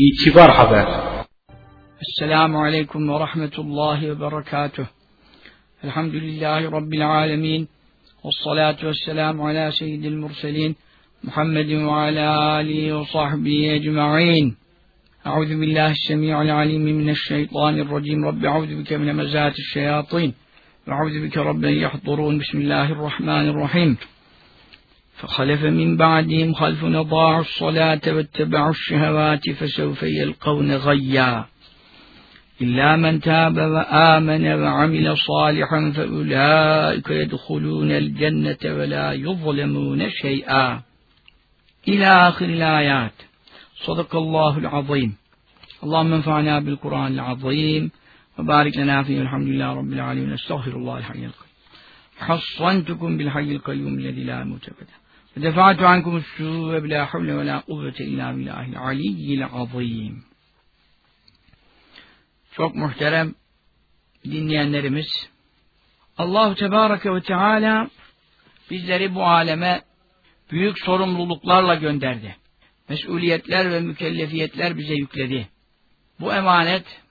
i kibar السلام عليكم ورحمة الله وبركاته. الحمد لله رب العالمين والصلاة والسلام على سيد المرسلين محمد وعلى آله وصحبه أجمعين. أعوذ بالله السميع العليم من الشيطان الرجيم. رب أعوذ بك من مزات الشياطين. وأعوذ بك رب أن يحضرون. بسم الله الرحمن الرحيم. فخلف من بعدهم خلف أضاعوا الصلاة واتبعوا الشهوات فسوف يلقون غيا. إلا من تاب وآمن وعمل صالحا فأولئك يدخلون الجنة ولا يظلمون شيئا. إلى آخر الآيات. صدق الله العظيم. اللهم انفعنا بالقرآن العظيم. وبارك لنا فيه. الحمد لله رب العالمين. أستغفر الله الحي القيوم. حصنتكم بالحي القيوم الذي لا موت Defa'tu ankum su ve bila havle ve la kuvvete illa billahil aliyyil azim. Çok muhterem dinleyenlerimiz, Allahu Tebareke ve Teala bizleri bu aleme büyük sorumluluklarla gönderdi. Mesuliyetler ve mükellefiyetler bize yükledi. Bu emanet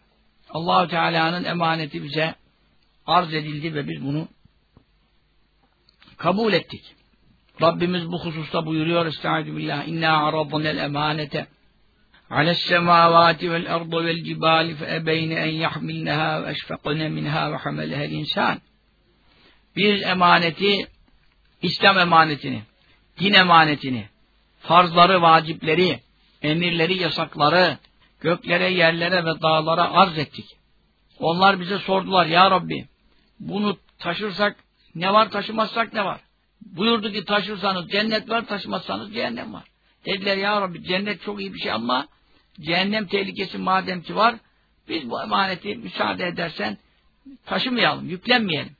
Allahu Teala'nın emaneti bize arz edildi ve biz bunu kabul ettik. Rabbimiz bu hususta buyuruyor Estaizu billah İnna aradnel emanete Ales semavati vel ardu vel cibali fe ebeyne en yahmilneha ve eşfekne minha ve hamelehel insan. Biz emaneti, İslam emanetini, din emanetini, farzları, vacipleri, emirleri, yasakları göklere, yerlere ve dağlara arz ettik. Onlar bize sordular, Ya Rabbi bunu taşırsak ne var, taşımazsak ne var? Buyurdu ki taşırsanız cennet var, taşımazsanız cehennem var. Dediler ya Rabbi cennet çok iyi bir şey ama cehennem tehlikesi madem ki var biz bu emaneti müsaade edersen taşımayalım, yüklenmeyelim.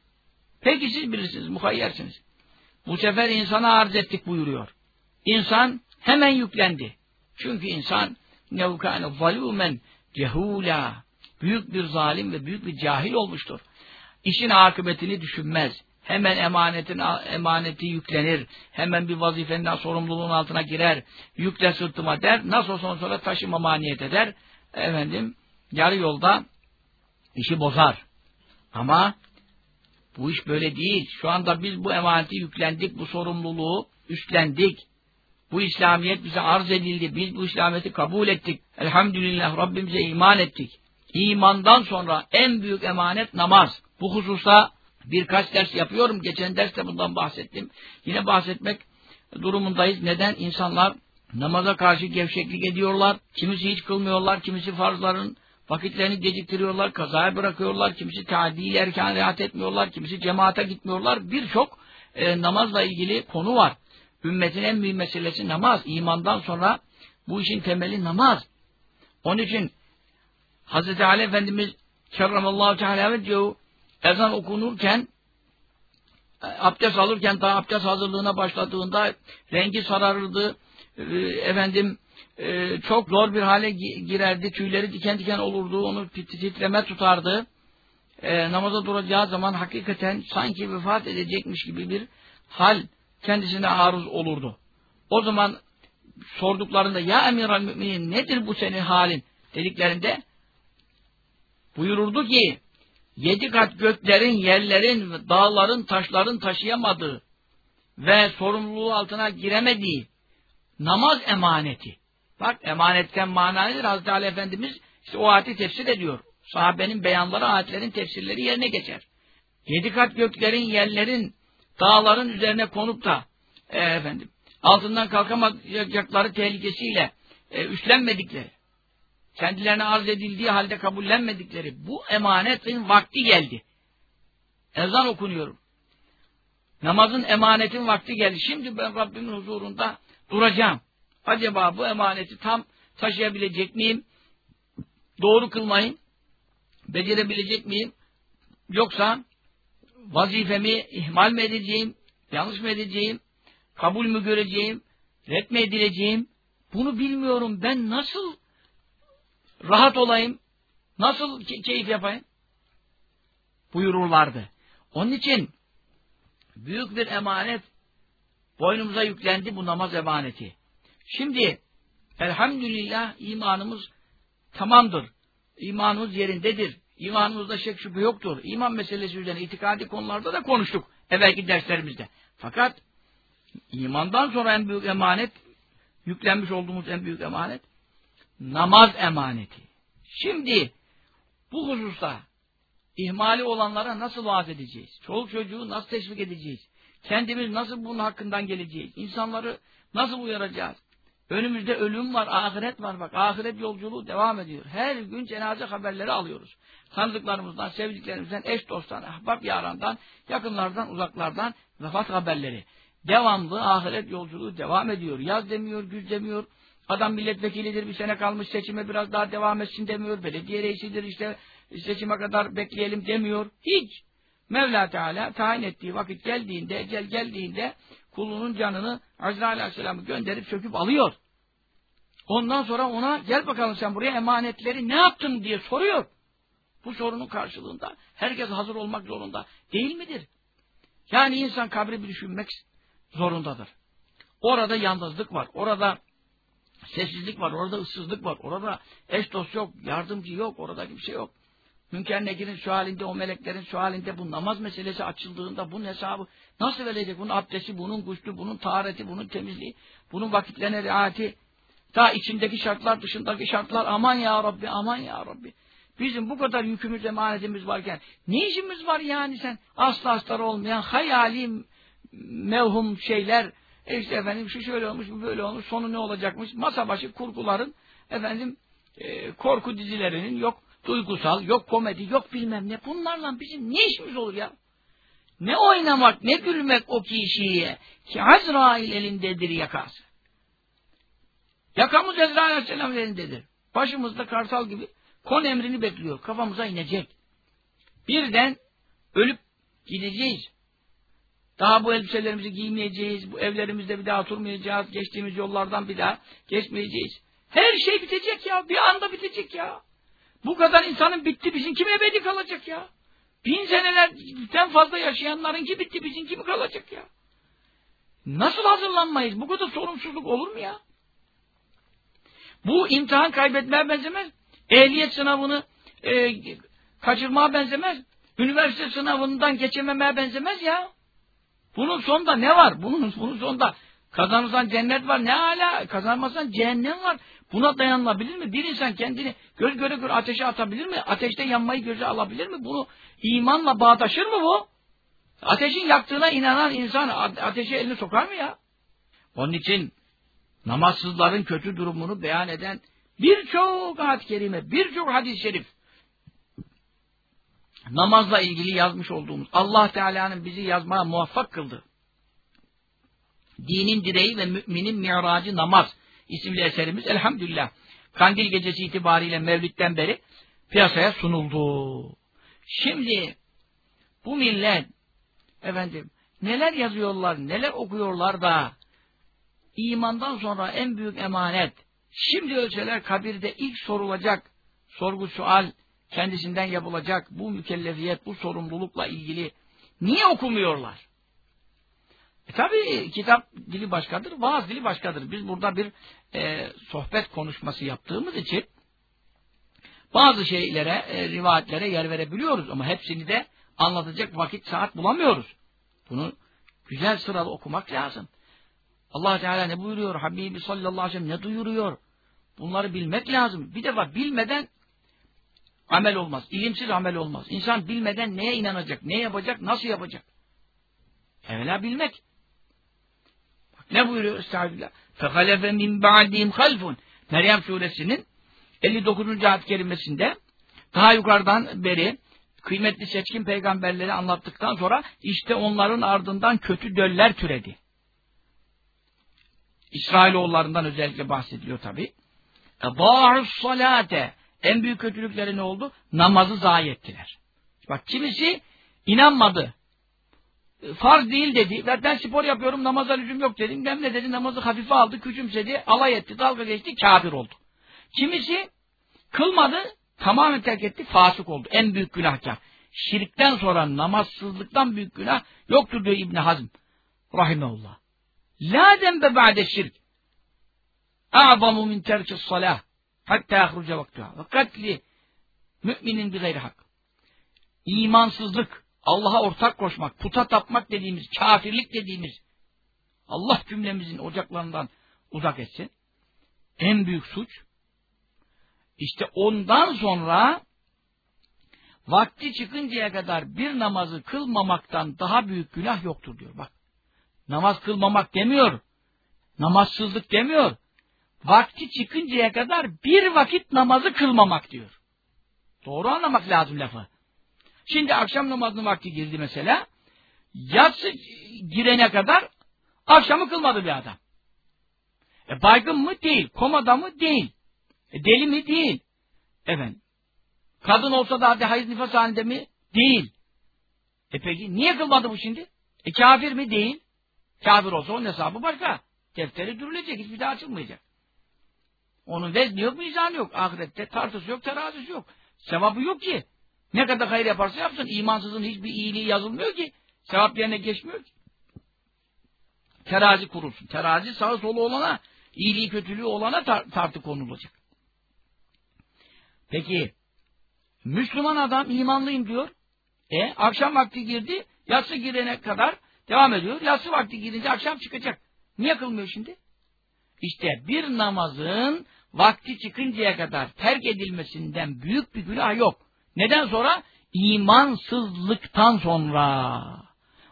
Peki siz bilirsiniz, muhayyersiniz. Bu sefer insana arz ettik buyuruyor. İnsan hemen yüklendi. Çünkü insan nevkâne zalûmen cehûlâ büyük bir zalim ve büyük bir cahil olmuştur. İşin akıbetini düşünmez hemen emanetin emaneti yüklenir. Hemen bir vazifenin sorumluluğun altına girer. Yükle sırtıma der. Nasıl olsa sonra taşımama niyet eder. Efendim yarı yolda işi bozar. Ama bu iş böyle değil. Şu anda biz bu emaneti yüklendik. Bu sorumluluğu üstlendik. Bu İslamiyet bize arz edildi. Biz bu İslamiyet'i kabul ettik. Elhamdülillah Rabbimize iman ettik. İmandan sonra en büyük emanet namaz. Bu hususta Birkaç ders yapıyorum. Geçen derste bundan bahsettim. Yine bahsetmek durumundayız. Neden? İnsanlar namaza karşı gevşeklik ediyorlar. Kimisi hiç kılmıyorlar. Kimisi farzların vakitlerini geciktiriyorlar. Kazaya bırakıyorlar. Kimisi taadil erken rahat etmiyorlar. Kimisi cemaate gitmiyorlar. Birçok e, namazla ilgili konu var. Ümmetin en büyük meselesi namaz. İmandan sonra bu işin temeli namaz. Onun için Hz. Ali Efendimiz kerramallahu teala diyor ezan okunurken e, abdest alırken daha abdest hazırlığına başladığında rengi sararırdı. E, efendim e, çok zor bir hale girerdi. Tüyleri diken diken olurdu onu titreme tutardı. Namaza duracağı zaman hakikaten sanki vefat edecekmiş gibi bir hal kendisine arız olurdu. O zaman sorduklarında ya emir müminin nedir bu senin halin? dediklerinde buyururdu ki yedi kat göklerin, yerlerin, dağların, taşların taşıyamadığı ve sorumluluğu altına giremediği namaz emaneti. Bak emanetten mana nedir? Hazreti Ali Efendimiz işte o ayeti tefsir ediyor. Sahabenin beyanları, ayetlerin tefsirleri yerine geçer. Yedi kat göklerin, yerlerin, dağların üzerine konup da e, efendim altından kalkamayacakları tehlikesiyle e, üstlenmedikleri kendilerine arz edildiği halde kabullenmedikleri bu emanetin vakti geldi. Ezan okunuyorum. Namazın emanetin vakti geldi. Şimdi ben Rabbimin huzurunda duracağım. Acaba bu emaneti tam taşıyabilecek miyim? Doğru kılmayın. Becerebilecek miyim? Yoksa vazifemi ihmal mi edeceğim? Yanlış mı edeceğim? Kabul mü göreceğim? Ret mi edileceğim? Bunu bilmiyorum. Ben nasıl rahat olayım, nasıl keyif yapayım? Buyururlardı. Onun için büyük bir emanet boynumuza yüklendi bu namaz emaneti. Şimdi elhamdülillah imanımız tamamdır. İmanımız yerindedir. İmanımızda şek şüphe yoktur. İman meselesi üzerine itikadi konularda da konuştuk evvelki derslerimizde. Fakat imandan sonra en büyük emanet, yüklenmiş olduğumuz en büyük emanet, namaz emaneti. Şimdi bu hususta ihmali olanlara nasıl vaaz edeceğiz? Çoluk çocuğu nasıl teşvik edeceğiz? Kendimiz nasıl bunun hakkından geleceğiz? İnsanları nasıl uyaracağız? Önümüzde ölüm var, ahiret var bak. Ahiret yolculuğu devam ediyor. Her gün cenaze haberleri alıyoruz. Tanıdıklarımızdan, sevdiklerimizden, eş dosttan, ahbap yarandan, yakınlardan, uzaklardan vefat haberleri. Devamlı ahiret yolculuğu devam ediyor. Yaz demiyor, güz demiyor. Adam milletvekilidir, bir sene kalmış seçime biraz daha devam etsin demiyor. Belediye reisidir işte seçime kadar bekleyelim demiyor. Hiç. Mevla Teala tayin ettiği vakit geldiğinde, ecel geldiğinde kulunun canını Azrail Aleyhisselam'ı gönderip söküp alıyor. Ondan sonra ona gel bakalım sen buraya emanetleri ne yaptın diye soruyor. Bu sorunun karşılığında herkes hazır olmak zorunda değil midir? Yani insan kabri bir düşünmek zorundadır. Orada yalnızlık var, orada sessizlik var, orada ıssızlık var, orada eş dost yok, yardımcı yok, orada şey yok. Münker Nekir'in şu halinde, o meleklerin şu halinde bu namaz meselesi açıldığında bunun hesabı nasıl verecek? Bunun abdesti, bunun guslu, bunun tahareti, bunun temizliği, bunun vakitlerine riayeti, ta içindeki şartlar, dışındaki şartlar, aman ya Rabbi, aman ya Rabbi. Bizim bu kadar yükümüz, emanetimiz varken ne işimiz var yani sen asla astar olmayan hayali mevhum şeyler e işte efendim şu şöyle olmuş, bu böyle olmuş, sonu ne olacakmış, masa başı kurguların efendim e, korku dizilerinin yok duygusal, yok komedi, yok bilmem ne. Bunlarla bizim ne işimiz olur ya? Ne oynamak, ne gülmek o kişiye ki Azrail elindedir yakası. Yakamız Ezrail Aleyhisselam elindedir. Başımızda kartal gibi kon emrini bekliyor. Kafamıza inecek. Birden ölüp gideceğiz. Daha bu elbiselerimizi giymeyeceğiz. Bu evlerimizde bir daha oturmayacağız. Geçtiğimiz yollardan bir daha geçmeyeceğiz. Her şey bitecek ya. Bir anda bitecek ya. Bu kadar insanın bitti. Bizim kim ebedi kalacak ya? Bin senelerden fazla yaşayanların ki bitti. Bizim kimi kalacak ya? Nasıl hazırlanmayız? Bu kadar sorumsuzluk olur mu ya? Bu imtihan kaybetmeye benzemez. Ehliyet sınavını e, kaçırmaya benzemez. Üniversite sınavından geçememeye benzemez ya. Bunun sonunda ne var? Bunun, bunun sonunda kazanırsan cennet var. Ne hala? Kazanmazsan cehennem var. Buna dayanılabilir mi? Bir insan kendini göz göre göre ateşe atabilir mi? Ateşte yanmayı göze alabilir mi? Bunu imanla bağdaşır mı bu? Ateşin yaktığına inanan insan ateşe elini sokar mı ya? Onun için namazsızların kötü durumunu beyan eden birçok ayet-i kerime, birçok hadis-i şerif namazla ilgili yazmış olduğumuz Allah Teala'nın bizi yazmaya muvaffak kıldı. Dinin direği ve müminin mi'racı namaz isimli eserimiz elhamdülillah kandil gecesi itibariyle Mevlid'den beri piyasaya sunuldu. Şimdi bu millet efendim neler yazıyorlar, neler okuyorlar da imandan sonra en büyük emanet şimdi ölçeler kabirde ilk sorulacak sorgu sual kendisinden yapılacak bu mükellefiyet, bu sorumlulukla ilgili niye okumuyorlar? E tabi kitap dili başkadır, vaaz dili başkadır. Biz burada bir e, sohbet konuşması yaptığımız için bazı şeylere, e, rivayetlere yer verebiliyoruz ama hepsini de anlatacak vakit, saat bulamıyoruz. Bunu güzel sıralı okumak lazım. allah Teala ne buyuruyor? Habibi sallallahu aleyhi ve sellem ne duyuruyor? Bunları bilmek lazım. Bir defa bilmeden amel olmaz. İlimsiz amel olmaz. İnsan bilmeden neye inanacak, ne yapacak, nasıl yapacak? Evvela bilmek. Ne buyuruyor Estağfirullah? فَخَلَفَ مِنْ بَعْدِهِمْ خَلْفٌ Meryem suresinin 59. ayet kerimesinde daha yukarıdan beri kıymetli seçkin peygamberleri anlattıktan sonra işte onların ardından kötü döller türedi. İsrailoğullarından özellikle bahsediliyor tabi. اَضَاعُ salate en büyük kötülükleri ne oldu? Namazı zayi ettiler. Bak kimisi inanmadı farz değil dedi. Ben spor yapıyorum namaza lüzum yok dedim. Ben ne dedi namazı hafife aldı, küçümsedi, alay etti, dalga geçti, kafir oldu. Kimisi kılmadı, tamamen terk etti, fasık oldu. En büyük günahkar. Şirkten sonra namazsızlıktan büyük günah yoktur diyor İbni Hazm. Rahimeullah. La dembe ba'de şirk. A'zamu min terkis salah. Hatta yahruca vaktuha. Ve katli müminin bir gayri hak. İmansızlık, Allah'a ortak koşmak, puta tapmak dediğimiz, kafirlik dediğimiz Allah cümlemizin ocaklarından uzak etsin. En büyük suç. İşte ondan sonra vakti çıkıncaya kadar bir namazı kılmamaktan daha büyük günah yoktur diyor. Bak. Namaz kılmamak demiyor. Namazsızlık demiyor. Vakti çıkıncaya kadar bir vakit namazı kılmamak diyor. Doğru anlamak lazım lafı. Şimdi akşam namazının vakti girdi mesela. Yatsı girene kadar akşamı kılmadı bir adam. E baygın mı? Değil. Komada mı? Değil. E deli mi? Değil. Efendim. Kadın olsa da hadi hayız nifas halinde mi? Değil. E peki niye kılmadı bu şimdi? E kafir mi? Değil. Kafir olsa onun hesabı başka. Defteri dürülecek. Hiçbir daha açılmayacak. Onun vezni yok, mizanı yok. Ahirette tartısı yok, terazisi yok. Sevabı yok ki. Ne kadar hayır yaparsa yapsın. imansızın hiçbir iyiliği yazılmıyor ki. Sevap yerine geçmiyor ki. Terazi kurulsun. Terazi sağı solu olana, iyiliği kötülüğü olana tar tartı konulacak. Peki, Müslüman adam imanlıyım diyor. E, akşam vakti girdi, yatsı girene kadar devam ediyor. Yatsı vakti girince akşam çıkacak. Niye kılmıyor şimdi? İşte bir namazın vakti çıkıncaya kadar terk edilmesinden büyük bir günah yok. Neden sonra? İmansızlıktan sonra.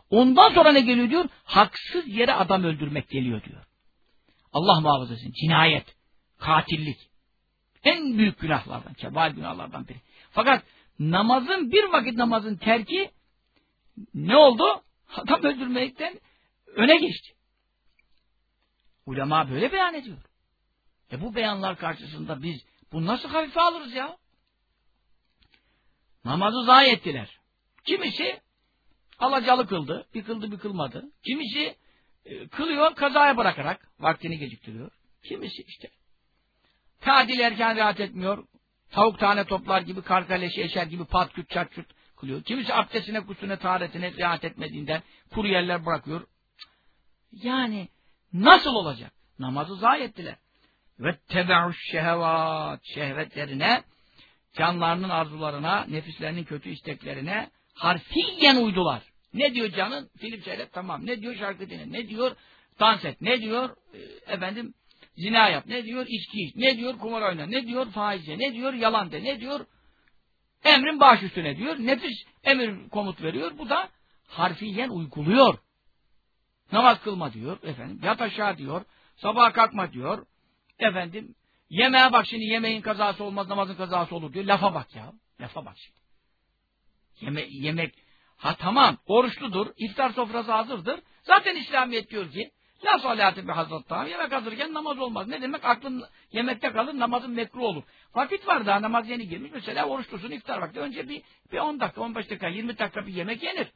Ondan sonra ne geliyor diyor? Haksız yere adam öldürmek geliyor diyor. Allah muhafaza etsin. Cinayet, katillik. En büyük günahlardan, kebail günahlardan biri. Fakat namazın bir vakit namazın terki ne oldu? Adam öldürmekten öne geçti. Ulema böyle beyan ediyor. E bu beyanlar karşısında biz bunu nasıl hafife alırız ya? Namazı zayi ettiler. Kimisi alacalı kıldı. Bir kıldı bir kılmadı. Kimisi e, kılıyor kazaya bırakarak vaktini geciktiriyor. Kimisi işte tadil erken rahat etmiyor. Tavuk tane toplar gibi karkaleşi eşer gibi pat küt çat küt kılıyor. Kimisi abdestine kusune taharetine rahat etmediğinden kuru yerler bırakıyor. Yani nasıl olacak? Namazı zayi ettiler. Ve tebe'uş şehvat şehvetlerine canlarının arzularına, nefislerinin kötü isteklerine harfiyen uydular. Ne diyor canın? Film seyret tamam. Ne diyor şarkı dinle? Ne diyor? Dans et. Ne diyor? E, efendim zina yap. Ne diyor? İçki iç. Ne diyor? Kumar oyna. Ne diyor? Faizce. Ne diyor? Yalan de. Ne diyor? Emrin baş üstüne diyor. Nefis emir komut veriyor. Bu da harfiyen uyguluyor. Namaz kılma diyor. Efendim yat aşağı diyor. Sabaha kalkma diyor. Efendim yemeğe bak şimdi yemeğin kazası olmaz namazın kazası olur diyor. Lafa bak ya. Lafa bak şimdi. Yeme yemek ha tamam oruçludur. iftar sofrası hazırdır. Zaten İslamiyet diyor ki La salatı bi hazrettam. Yemek hazırken namaz olmaz. Ne demek? Aklın yemekte kalır, namazın mekruh olur. Vakit var daha namaz yeni girmiş. Mesela oruçlusun iftar vakti. Önce bir, bir 10 dakika, 15 dakika, 20 dakika bir yemek yenir.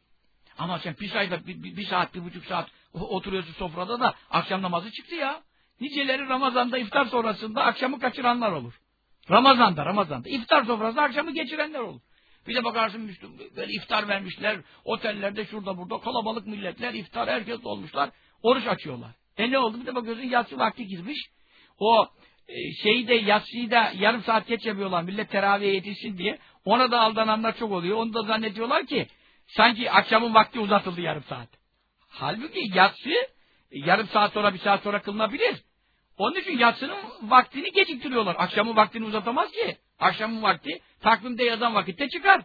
Ama sen bir sayda bir, bir saat, bir buçuk saat oturuyorsun sofrada da akşam namazı çıktı ya. Niceleri Ramazan'da iftar sonrasında akşamı kaçıranlar olur. Ramazan'da, Ramazan'da. iftar sofrasında akşamı geçirenler olur. Bir de bakarsın Müslüm, böyle iftar vermişler, otellerde şurada burada kalabalık milletler, iftar herkes olmuşlar, oruç açıyorlar. E ne oldu? Bir de bakıyorsun yatsı vakti girmiş. O e, şeyi de yatsıyı da yarım saat geç yapıyorlar millet teraviye yetişsin diye. Ona da aldananlar çok oluyor. Onu da zannediyorlar ki sanki akşamın vakti uzatıldı yarım saat. Halbuki yatsı yarım saat sonra bir saat sonra kılınabilir. Onun için yatsının vaktini geciktiriyorlar. Akşamın vaktini uzatamaz ki. Akşamın vakti takvimde yazan vakitte çıkar.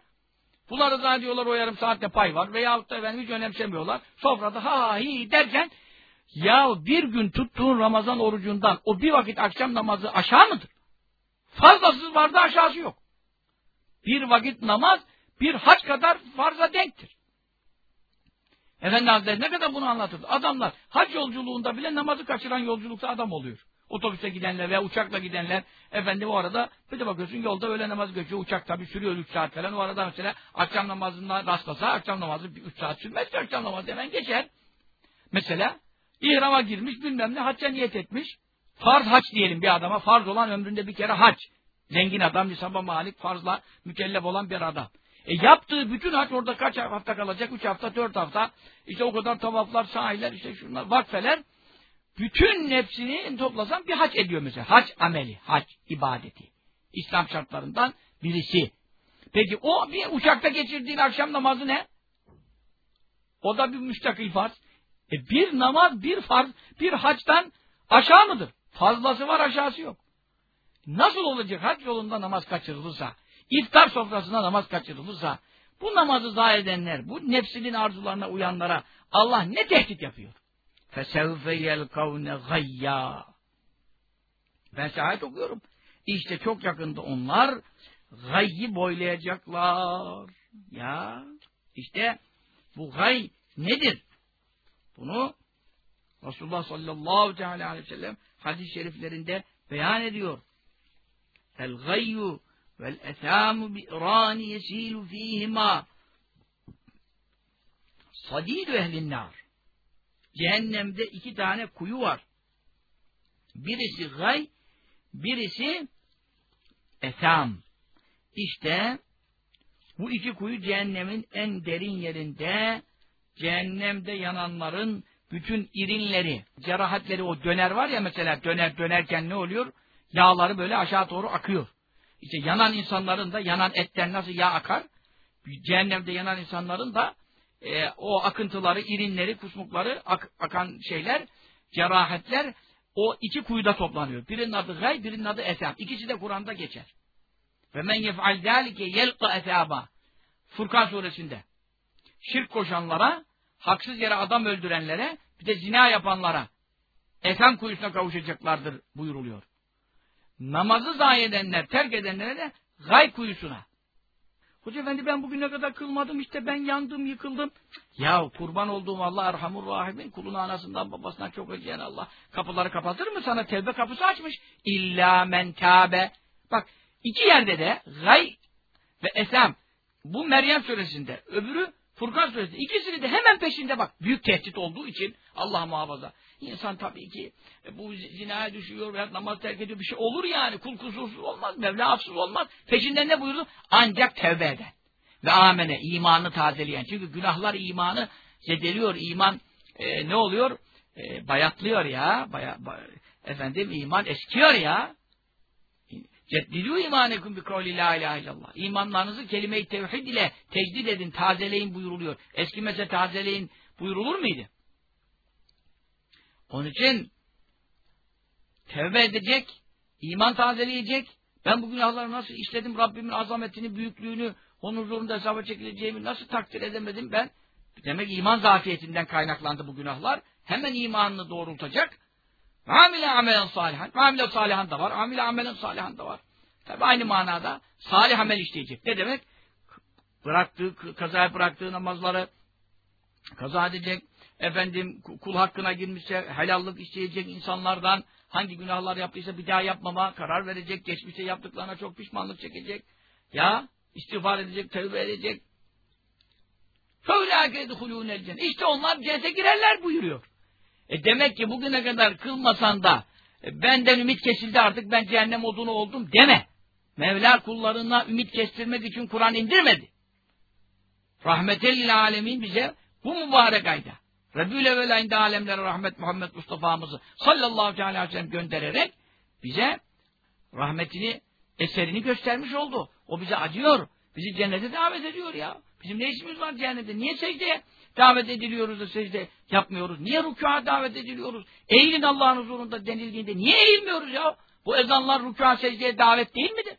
Bunlar da diyorlar o yarım saatte pay var. Veyahut da efendim hiç önemsemiyorlar. Sofrada ha ha hi derken ya bir gün tuttuğun Ramazan orucundan o bir vakit akşam namazı aşağı mıdır? Fazlasız vardı aşağısı yok. Bir vakit namaz bir haç kadar farza denktir. Efendi Hazretleri ne kadar bunu anlatırdı. Adamlar hac yolculuğunda bile namazı kaçıran yolculukta adam oluyor. Otobüse gidenler veya uçakla gidenler efendim o arada bir de bakıyorsun yolda öyle namaz geçiyor. Uçak tabii sürüyor 3 saat falan. O arada mesela akşam namazından rastlasa akşam namazı 3 saat sürmez ki akşam namazı hemen geçer. Mesela ihrama girmiş bilmem ne hacca niyet etmiş. Farz hac diyelim bir adama. Farz olan ömründe bir kere hac. Zengin adam, nisaba malik, farzla mükellef olan bir adam. E yaptığı bütün hac orada kaç hafta kalacak? Üç hafta, dört hafta. İşte o kadar tavaflar, sahiller, işte şunlar, vakfeler. bütün nefsini toplasan bir hac ediyor mesela. Hac ameli, hac ibadeti. İslam şartlarından birisi. Peki o bir uçakta geçirdiğin akşam namazı ne? O da bir müstakil farz. E bir namaz, bir farz, bir haçtan aşağı mıdır? Fazlası var, aşağısı yok. Nasıl olacak hac yolunda namaz kaçırılırsa, iftar sofrasında namaz kaçırılırsa, bu namazı zayi edenler, bu nefsinin arzularına uyanlara Allah ne tehdit yapıyor? فَسَوْفَ يَلْقَوْنَ غَيَّا Ben şahit okuyorum. İşte çok yakında onlar gayyi boylayacaklar. Ya işte bu gay nedir? Bunu Resulullah sallallahu teala aleyhi ve sellem hadis-i şeriflerinde beyan ediyor. El gayyu bi irani yesilu fihima sadidu ehlin nar. Cehennemde iki tane kuyu var. Birisi gay, birisi etham. İşte bu iki kuyu cehennemin en derin yerinde, cehennemde yananların bütün irinleri, cerahatleri o döner var ya mesela döner dönerken ne oluyor? Yağları böyle aşağı doğru akıyor. İşte yanan insanların da yanan etten nasıl yağ akar? Cehennemde yanan insanların da e, o akıntıları, irinleri, kusmukları, ak, akan şeyler, cerahatler o iki kuyuda toplanıyor. Birinin adı gay, birinin adı esam. İkisi de Kur'an'da geçer. Ve men yef'al zâlike yelqa esâba. Furkan suresinde. Şirk koşanlara, haksız yere adam öldürenlere, bir de zina yapanlara efem kuyusuna kavuşacaklardır buyuruluyor. Namazı zayi edenler, terk edenlere de gay kuyusuna. Hoca efendi ben bugüne kadar kılmadım işte ben yandım yıkıldım. Ya kurban olduğum Allah Erhamur Rahimin kulunu anasından babasından çok ödeyen Allah kapıları kapatır mı sana tevbe kapısı açmış. İlla men tabe. Bak iki yerde de gay ve esam bu Meryem suresinde öbürü Furkan suresinde ikisini de hemen peşinde bak büyük tehdit olduğu için Allah muhafaza. İnsan tabii ki e, bu zinaya düşüyor veya namaz terk ediyor bir şey olur yani. Kul kusursuz olmaz, Mevla hafsız olmaz. Peşinden ne buyurdu? Ancak tevbe eden. Ve amene, imanı tazeleyen. Çünkü günahlar imanı zedeliyor. İman e, ne oluyor? E, bayatlıyor ya. Baya, bay, efendim iman eskiyor ya. Ceddidû imanekum bi kavli la ilahe illallah. İmanlarınızı kelime-i tevhid ile tecdid edin, tazeleyin buyuruluyor. Eskimese tazeleyin buyurulur muydu? Onun için tevbe edecek, iman tazeleyecek. Ben bu günahları nasıl işledim, Rabbimin azametini, büyüklüğünü, onun huzurunda hesaba çekileceğimi nasıl takdir edemedim ben? Demek iman zafiyetinden kaynaklandı bu günahlar. Hemen imanını doğrultacak. Amile amelen salihan. Amile salihan da var. Amile amelen salihan da var. Tabi aynı manada salih amel işleyecek. Ne demek? Bıraktığı, kazaya bıraktığı namazları kaza edecek efendim kul hakkına girmişse helallık isteyecek insanlardan hangi günahlar yaptıysa bir daha yapmama karar verecek, geçmişte yaptıklarına çok pişmanlık çekecek. Ya istiğfar edecek, tövbe edecek. İşte onlar cennete girerler buyuruyor. E demek ki bugüne kadar kılmasan da e, benden ümit kesildi artık ben cehennem odunu oldum deme. Mevla kullarına ümit kestirmek için Kur'an indirmedi. Rahmetel alemin bize bu mübarek ayda Rebül evvelayında alemlere rahmet Muhammed Mustafa'mızı sallallahu aleyhi ve sellem göndererek bize rahmetini, eserini göstermiş oldu. O bize acıyor. Bizi cennete davet ediyor ya. Bizim ne işimiz var cehennete? Niye secdeye davet ediliyoruz da secde yapmıyoruz? Niye rükûa davet ediliyoruz? Eğilin Allah'ın huzurunda denildiğinde niye eğilmiyoruz ya? Bu ezanlar rükûa secdeye davet değil midir?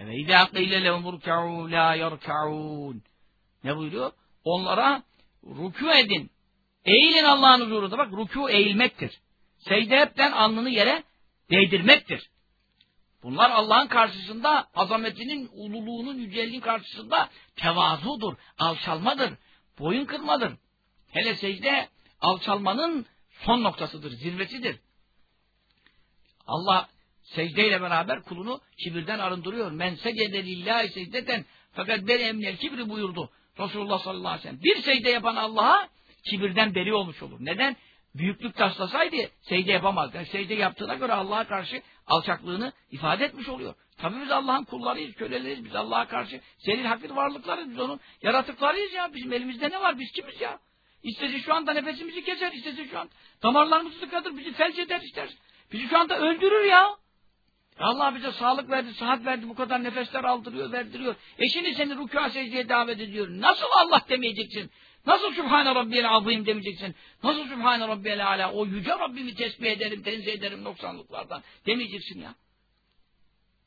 Ve izâ qîle lehum rükû. Ne buyuruyor? Onlara Rükû edin. Eğilin Allah'ın huzurunda. Bak rükû eğilmektir. Secde hepten alnını yere değdirmektir. Bunlar Allah'ın karşısında azametinin, ululuğunun, yücelliğin karşısında tevazudur, alçalmadır, boyun kırmadır. Hele secde alçalmanın son noktasıdır, zirvesidir. Allah secdeyle beraber kulunu kibirden arındırıyor. Men secede lillahi secdeten fakat beri emniyel kibri buyurdu. Resulullah sallallahu aleyhi ve sellem. Bir secde yapan Allah'a kibirden beri olmuş olur. Neden? Büyüklük taslasaydı secde yapamazdı. Yani secde yaptığına göre Allah'a karşı alçaklığını ifade etmiş oluyor. Tabii biz Allah'ın kullarıyız, köleleriyiz. Biz Allah'a karşı senin hakir varlıklarız. Biz onun yaratıklarıyız ya. Bizim elimizde ne var? Biz kimiz ya? İstese şu anda nefesimizi keser, istese şu an damarlarımızı tıkadır, bizi felç eder ister. Bizi şu anda öldürür ya. Allah bize sağlık verdi, sıhhat verdi, bu kadar nefesler aldırıyor, verdiriyor. E şimdi seni rükûa secdeye davet ediyor. Nasıl Allah demeyeceksin? Nasıl Sübhane Rabbiyel Azim demeyeceksin? Nasıl Sübhane Rabbiyel Ala? O yüce Rabbimi tesbih ederim, tenzih ederim noksanlıklardan demeyeceksin ya.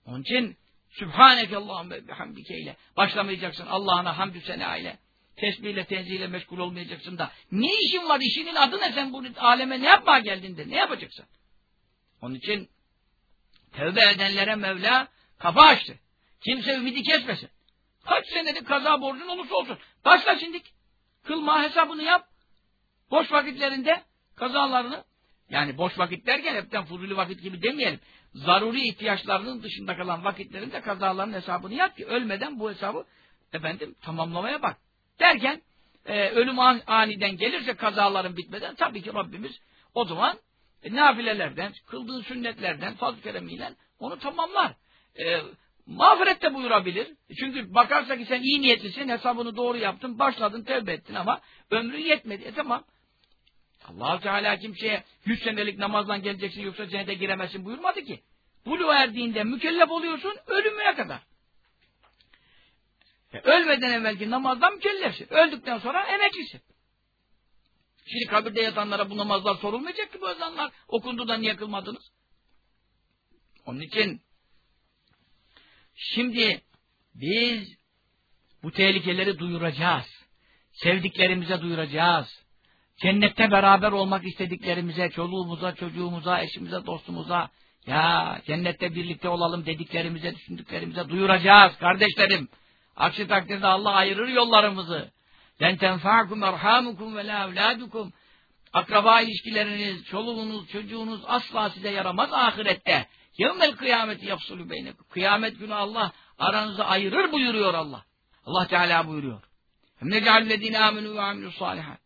Onun için Sübhaneke Allahümme bihamdike ile başlamayacaksın. Allah'ına hamdü sena ile. Tesbihle, tenzihle meşgul olmayacaksın da. Ne işin var? İşinin adı ne? Sen bu aleme ne yapmaya geldin de? Ne yapacaksın? Onun için tevbe edenlere Mevla kapı açtı. Kimse ümidi kesmesin. Kaç senelik kaza borcun olursa olsun. Başla şimdi. Kılma hesabını yap. Boş vakitlerinde kazalarını yani boş vakit derken hepten fuzuli vakit gibi demeyelim. Zaruri ihtiyaçlarının dışında kalan vakitlerinde kazaların hesabını yap ki ölmeden bu hesabı efendim tamamlamaya bak. Derken e, ölüm an, aniden gelirse kazaların bitmeden tabii ki Rabbimiz o zaman e, nafilelerden, kıldığın sünnetlerden fazl keremiyle onu tamamlar. E, mağfiret de buyurabilir. Çünkü bakarsa ki sen iyi niyetlisin, hesabını doğru yaptın, başladın, tevbe ettin ama ömrün yetmedi. E tamam. allah Teala kimseye yüz senelik namazdan geleceksin yoksa cennete giremezsin buyurmadı ki. Bulu erdiğinde mükellef oluyorsun ölümüne kadar. E, ölmeden evvelki namazdan mükellefsin. Öldükten sonra emeklisin. Şimdi kabirde yatanlara bu namazlar sorulmayacak ki bu ezanlar okundu da niye kılmadınız? Onun için şimdi biz bu tehlikeleri duyuracağız. Sevdiklerimize duyuracağız. Cennette beraber olmak istediklerimize, çoluğumuza, çocuğumuza, eşimize, dostumuza, ya cennette birlikte olalım dediklerimize, düşündüklerimize duyuracağız kardeşlerim. Aksi takdirde Allah ayırır yollarımızı. Len tenfa'kum erhamukum ve la. Akraba ilişkileriniz, çoluğunuz, çocuğunuz asla size yaramaz ahirette. Yevmel kıyameti yapsulu beynekum. Kıyamet günü Allah aranızı ayırır buyuruyor Allah. Allah Teala buyuruyor. Hem necallezine aminu ve amilü salihat.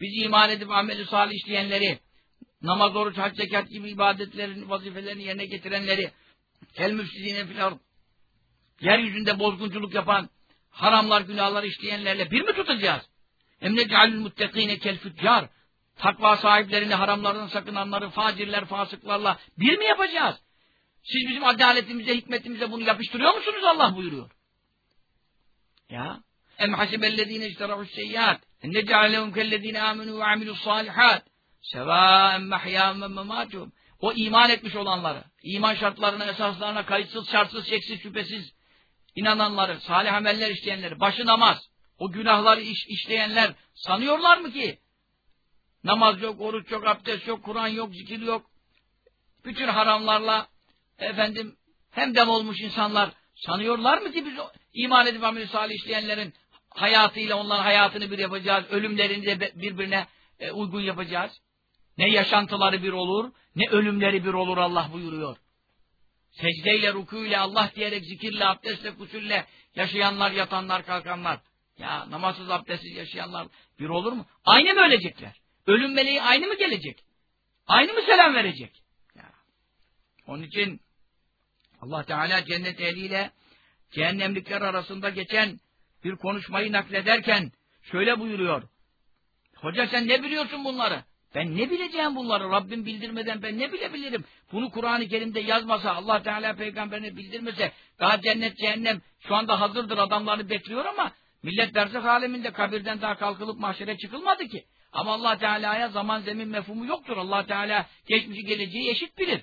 Biz iman edip ameli salih işleyenleri, namaz, oruç, hac, zekat gibi ibadetlerin, vazifelerini yerine getirenleri, kel müfsidine fil ard. Yeryüzünde bozgunculuk yapan, haramlar, günahlar işleyenlerle bir mi tutacağız? Emne cealül muttekine kel füccar. Takva sahiplerini, haramlardan sakınanları, facirler, fasıklarla bir mi yapacağız? Siz bizim adaletimize, hikmetimize bunu yapıştırıyor musunuz Allah buyuruyor. Ya. Em hasibellezine işterahu's seyyat. Enne cealehum kellezine amenu ve amilus salihat. Sevâen mehyâm ve memâtum. O iman etmiş olanları, iman şartlarına, esaslarına kayıtsız, şartsız, şeksiz, şüphesiz inananları, salih ameller işleyenleri, başı namaz, o günahları iş, işleyenler sanıyorlar mı ki? Namaz yok, oruç yok, abdest yok, Kur'an yok, zikir yok. Bütün haramlarla efendim hem dem olmuş insanlar sanıyorlar mı ki biz iman edip amel salih işleyenlerin hayatıyla onların hayatını bir yapacağız, ölümlerini de birbirine e, uygun yapacağız. Ne yaşantıları bir olur, ne ölümleri bir olur Allah buyuruyor. Secdeyle, rukuyla, Allah diyerek, zikirle, abdestle, kusulle yaşayanlar, yatanlar, kalkanlar. Ya namazsız, abdestsiz yaşayanlar bir olur mu? Aynı mı ölecekler? Ölüm meleği aynı mı gelecek? Aynı mı selam verecek? Ya. Onun için Allah Teala cennet ehliyle cehennemlikler arasında geçen bir konuşmayı naklederken şöyle buyuruyor. Hoca sen ne biliyorsun bunları? Ben ne bileceğim bunları? Rabbim bildirmeden ben ne bilebilirim? Bunu Kur'an-ı Kerim'de yazmasa, Allah Teala peygamberine bildirmese, daha cennet, cehennem şu anda hazırdır, adamları bekliyor ama millet berzak aleminde kabirden daha kalkılıp mahşere çıkılmadı ki. Ama Allah Teala'ya zaman zemin mefhumu yoktur. Allah Teala geçmişi geleceği eşit bilir.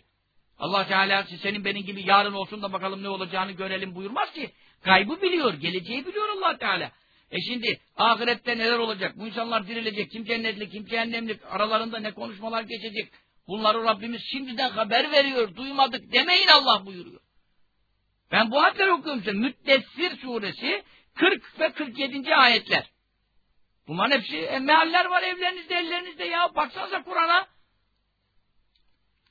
Allah Teala senin benim gibi yarın olsun da bakalım ne olacağını görelim buyurmaz ki. Kaybı biliyor, geleceği biliyor Allah Teala. E şimdi ahirette neler olacak? Bu insanlar dirilecek. Kim cennetli, kim cehennemlik. Aralarında ne konuşmalar geçecek. Bunları Rabbimiz şimdiden haber veriyor. Duymadık demeyin Allah buyuruyor. Ben bu hadleri okuyorum size. Müddessir suresi 40 ve 47. ayetler. Bunların hepsi e, mealler var evlerinizde, ellerinizde ya. Baksanıza Kur'an'a.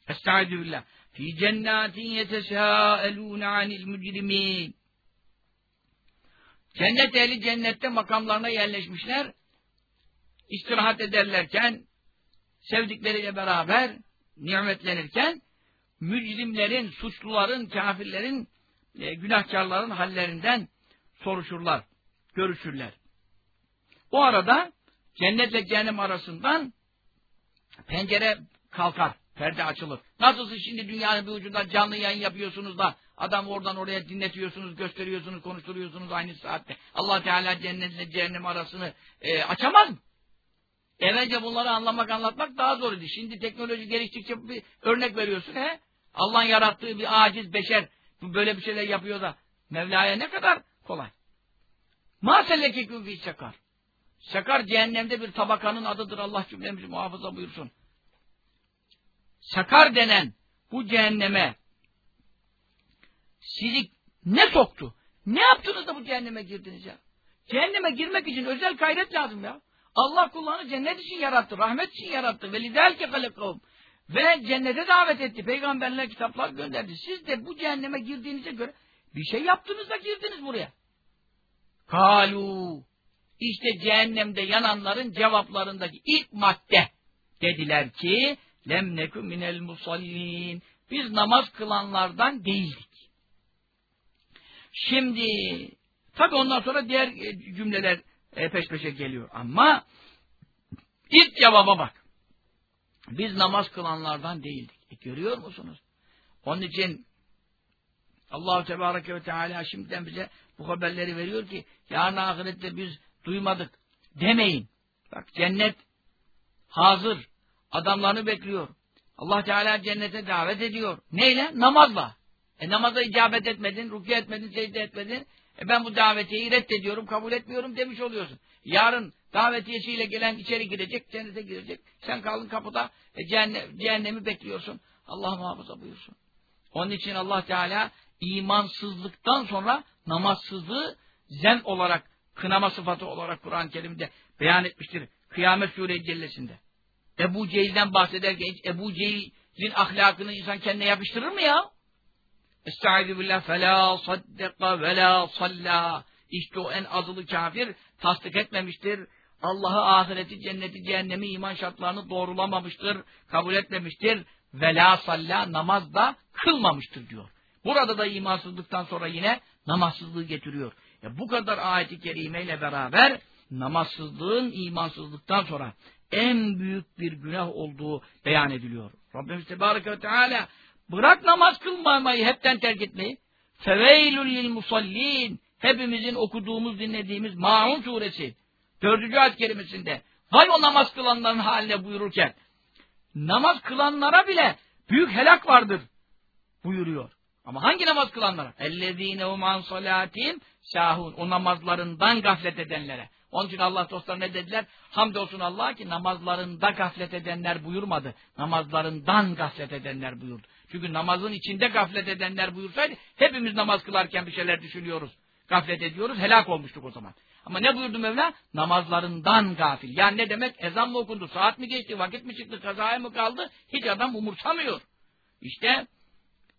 Estaizu billah. Fi cennatin yetesâelûne anil mücrimin. Cennet ehli cennette makamlarına yerleşmişler. İstirahat ederlerken, sevdikleriyle beraber nimetlenirken, mücrimlerin, suçluların, kafirlerin, e, günahkarların hallerinden soruşurlar, görüşürler. O arada cennetle cehennem arasından pencere kalkar. Perde açılır. Nasılsın şimdi dünyanın bir ucunda canlı yayın yapıyorsunuz da adam oradan oraya dinletiyorsunuz, gösteriyorsunuz, konuşturuyorsunuz aynı saatte. Allah Teala cennetle cehennem arasını e, açamaz mı? Evvelce bunları anlamak, anlatmak daha zor idi. Şimdi teknoloji geliştikçe bir örnek veriyorsun. He? Allah'ın yarattığı bir aciz beşer böyle bir şeyler yapıyor da Mevla'ya ne kadar kolay. Ma sellekeküm fi sakar. Sakar cehennemde bir tabakanın adıdır. Allah cümlemizi muhafaza buyursun. Sakar denen bu cehenneme sizi ne soktu? Ne yaptınız da bu cehenneme girdiniz ya? Cehenneme girmek için özel gayret lazım ya. Allah kullarını cennet için yarattı, rahmet için yarattı. Ve lidelke halekavum. Ve cennete davet etti. Peygamberler kitaplar gönderdi. Siz de bu cehenneme girdiğinize göre bir şey yaptınız da girdiniz buraya. Kalu. İşte cehennemde yananların cevaplarındaki ilk madde dediler ki lem nekü minel musallin. Biz namaz kılanlardan değildik. Şimdi tabi ondan sonra diğer e, cümleler e, peş peşe geliyor. Ama ilk cevaba bak. Biz namaz kılanlardan değildik. E, görüyor musunuz? Onun için Allahu Tebareke ve Teala şimdiden bize bu haberleri veriyor ki yarın ahirette biz duymadık demeyin. Bak cennet hazır. Adamlarını bekliyor. Allah Teala cennete davet ediyor. Neyle? Namazla. E namaza icabet etmedin, rukiye etmedin, secde etmedin. E ben bu davetiyeyi reddediyorum, kabul etmiyorum demiş oluyorsun. Yarın davetiyesiyle gelen içeri girecek, cennete girecek. Sen kaldın kapıda, e cehennem, cehennemi bekliyorsun. Allah muhafaza buyursun. Onun için Allah Teala imansızlıktan sonra namazsızlığı zen olarak, kınama sıfatı olarak Kur'an-ı Kerim'de beyan etmiştir. Kıyamet Sure-i Cellesi'nde. Ebu Cehil'den bahsederken hiç Ebu Cehil'in ahlakını insan kendine yapıştırır mı ya? Estaizu billah felâ saddeka ve. İşte o en azılı kafir tasdik etmemiştir. Allah'ı, ahireti, cenneti, cehennemi, iman şartlarını doğrulamamıştır, kabul etmemiştir. Ve la salla namaz da kılmamıştır diyor. Burada da imansızlıktan sonra yine namazsızlığı getiriyor. E bu kadar ayeti kerimeyle beraber namazsızlığın imansızlıktan sonra en büyük bir günah olduğu beyan ediliyor. Rabbimiz Tebareke ve Teala bırak namaz kılmamayı hepten terk etmeyi. Feveylül lil musallin hepimizin okuduğumuz dinlediğimiz Maun suresi dördüncü ayet kerimesinde vay o namaz kılanların haline buyururken namaz kılanlara bile büyük helak vardır buyuruyor. Ama hangi namaz kılanlara? اَلَّذ۪ينَ هُمْ عَنْ صَلَاتِهِمْ şahun O namazlarından gaflet edenlere. Onun için Allah dostları ne dediler? Hamdolsun Allah'a ki namazlarında gaflet edenler buyurmadı. Namazlarından gaflet edenler buyurdu. Çünkü namazın içinde gaflet edenler buyursaydı hepimiz namaz kılarken bir şeyler düşünüyoruz. Gaflet ediyoruz. Helak olmuştuk o zaman. Ama ne buyurdu Mevla? Namazlarından gafil. Yani ne demek? Ezan mı okundu? Saat mi geçti? Vakit mi çıktı? Kazaya mı kaldı? Hiç adam umursamıyor. İşte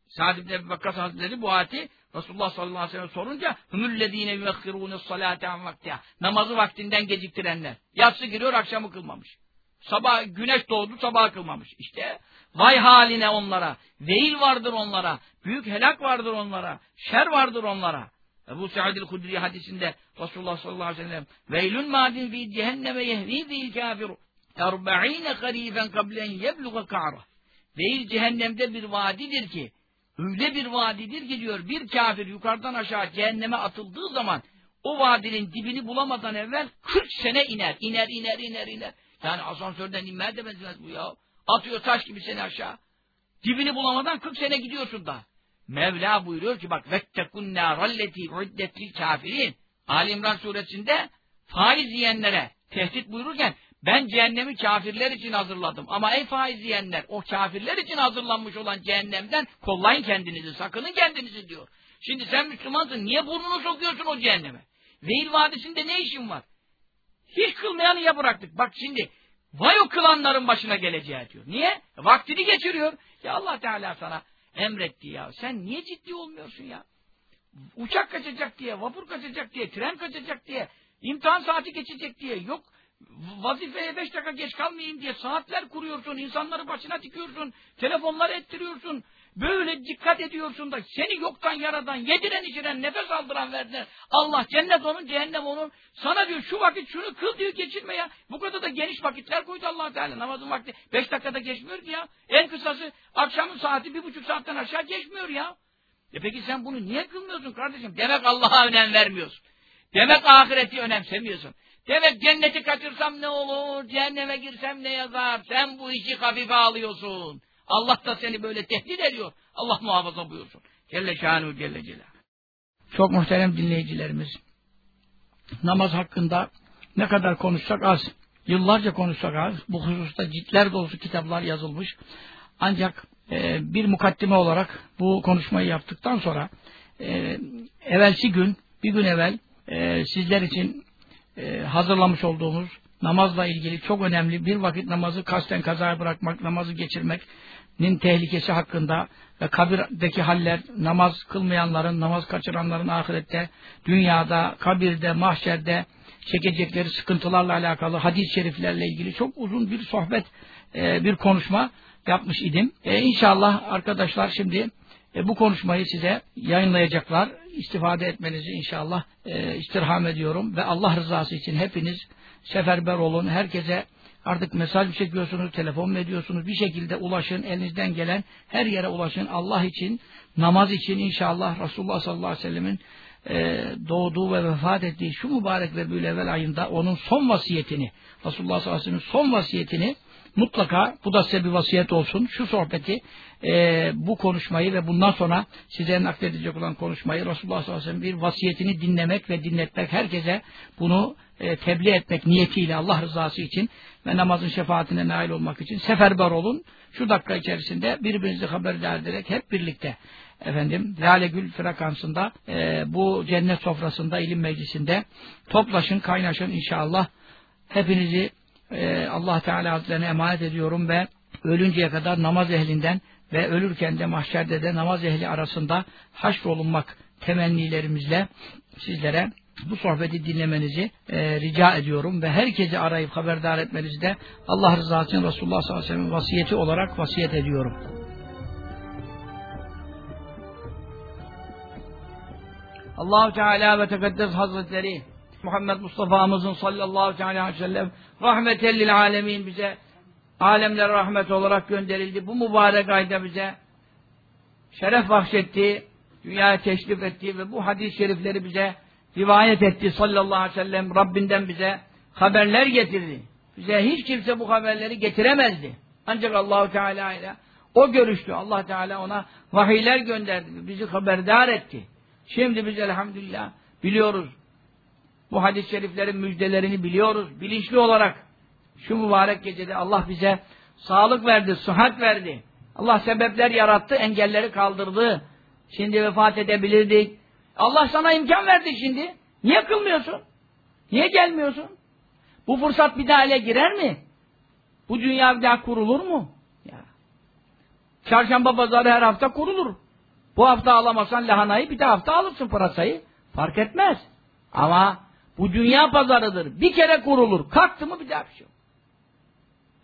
Sa'd ibn Ebi Vakkas Hazretleri bu ayeti Resulullah sallallahu aleyhi ve sellem sorunca hümüllezine yuvekkirûne salâte an vaktiha. Namazı vaktinden geciktirenler. Yatsı giriyor akşamı kılmamış. Sabah güneş doğdu sabah kılmamış. İşte vay haline onlara. Veil vardır onlara. Büyük helak vardır onlara. Şer vardır onlara. Ebu Sa'id el-Hudri hadisinde Resulullah sallallahu aleyhi ve sellem Veylün madin fi cehenneme yehvi fil kafiru erba'ine harifen kablen yebluğa ka'ra Veil cehennemde bir vadidir ki öyle bir vadidir ki diyor bir kafir yukarıdan aşağı cehenneme atıldığı zaman o vadinin dibini bulamadan evvel 40 sene iner. iner iner iner iner. Yani asansörden inmeye de benzemez bu ya. Atıyor taş gibi seni aşağı. Dibini bulamadan 40 sene gidiyorsun da. Mevla buyuruyor ki bak vettekun nâralleti uddettil kafirin. Ali İmran suresinde faiz yiyenlere tehdit buyururken ben cehennemi kafirler için hazırladım. Ama ey faiz yiyenler o kafirler için hazırlanmış olan cehennemden kollayın kendinizi, sakının kendinizi diyor. Şimdi sen Müslümansın niye burnunu sokuyorsun o cehenneme? Veil Vadisi'nde ne işin var? Hiç kılmayanı ya bıraktık. Bak şimdi vay o kılanların başına geleceği diyor. Niye? Vaktini geçiriyor. Ya Allah Teala sana emretti ya. Sen niye ciddi olmuyorsun ya? Uçak kaçacak diye, vapur kaçacak diye, tren kaçacak diye, imtihan saati geçecek diye, yok vazifeye beş dakika geç kalmayayım diye saatler kuruyorsun, insanları başına dikiyorsun, telefonlar ettiriyorsun, böyle dikkat ediyorsun da seni yoktan yaradan, yediren içiren, nefes aldıran verdiler. Allah cennet onun, cehennem onun. Sana diyor şu vakit şunu kıl diyor geçirme ya. Bu kadar da geniş vakitler koydu allah Teala. Namazın vakti beş dakikada geçmiyor ki ya. En kısası akşamın saati bir buçuk saatten aşağı geçmiyor ya. E peki sen bunu niye kılmıyorsun kardeşim? Demek Allah'a önem vermiyorsun. Demek ahireti önemsemiyorsun. Demek cenneti kaçırsam ne olur, cehenneme girsem ne yazar? Sen bu işi hafife alıyorsun. Allah da seni böyle tehdit ediyor. Allah muhafaza buyursun. Celle şanu celle celal. Çok muhterem dinleyicilerimiz. Namaz hakkında ne kadar konuşsak az. Yıllarca konuşsak az. Bu hususta ciltler dolusu kitaplar yazılmış. Ancak e, bir mukaddime olarak bu konuşmayı yaptıktan sonra e, evvelsi gün, bir gün evvel e, sizler için e, hazırlamış olduğumuz namazla ilgili çok önemli bir vakit namazı kasten kazaya bırakmak, namazı geçirmenin tehlikesi hakkında ve kabirdeki haller, namaz kılmayanların, namaz kaçıranların ahirette, dünyada, kabirde, mahşerde çekecekleri sıkıntılarla alakalı hadis-i şeriflerle ilgili çok uzun bir sohbet, e, bir konuşma yapmış idim. E, inşallah arkadaşlar şimdi e, bu konuşmayı size yayınlayacaklar. İstifade etmenizi inşallah e, istirham ediyorum ve Allah rızası için hepiniz seferber olun. Herkese artık mesaj mı çekiyorsunuz, telefon mu ediyorsunuz? Bir şekilde ulaşın, elinizden gelen her yere ulaşın. Allah için, namaz için inşallah Resulullah sallallahu aleyhi ve sellemin e, doğduğu ve vefat ettiği şu mübarek ve evvel ayında onun son vasiyetini, Resulullah sallallahu aleyhi ve sellemin son vasiyetini mutlaka bu da size bir vasiyet olsun. Şu sohbeti, e, bu konuşmayı ve bundan sonra size nakledecek olan konuşmayı Resulullah sallallahu aleyhi ve sellem bir vasiyetini dinlemek ve dinletmek, herkese bunu e, tebliğ etmek niyetiyle Allah rızası için ve namazın şefaatine nail olmak için seferber olun. Şu dakika içerisinde birbirinizi haberdar ederek hep birlikte efendim Lale Gül frekansında e, bu cennet sofrasında ilim meclisinde toplaşın, kaynaşın inşallah. Hepinizi e, Allah Teala Hazretlerine emanet ediyorum ve ölünceye kadar namaz ehlinden ve ölürken de mahşerde de namaz ehli arasında haşrolunmak temennilerimizle sizlere bu sohbeti dinlemenizi e, rica ediyorum ve herkesi arayıp haberdar etmenizi de Allah rızası için Resulullah sallallahu aleyhi ve sellem vasiyeti olarak vasiyet ediyorum. Allahu Teala ve Tekaddes Hazretleri Muhammed Mustafa'mızın sallallahu aleyhi ve sellem rahmeten lil alemin bize alemler rahmet olarak gönderildi. Bu mübarek ayda bize şeref bahşetti, dünyaya teşrif etti ve bu hadis-i şerifleri bize rivayet etti sallallahu aleyhi ve sellem. Rabbinden bize haberler getirdi. Bize hiç kimse bu haberleri getiremezdi. Ancak Allahu Teala ile o görüştü. Allah Teala ona vahiyler gönderdi. Bizi haberdar etti. Şimdi biz elhamdülillah biliyoruz. Bu hadis-i şeriflerin müjdelerini biliyoruz. Bilinçli olarak şu mübarek gecede Allah bize sağlık verdi, sıhhat verdi. Allah sebepler yarattı, engelleri kaldırdı. Şimdi vefat edebilirdik. Allah sana imkan verdi şimdi. Niye kılmıyorsun? Niye gelmiyorsun? Bu fırsat bir daha ele girer mi? Bu dünya bir daha kurulur mu? Ya. Çarşamba pazarı her hafta kurulur. Bu hafta alamazsan lahanayı bir de hafta alırsın pırasayı. Fark etmez. Ama bu dünya pazarıdır. Bir kere kurulur. Kalktı mı bir daha bir şey yok.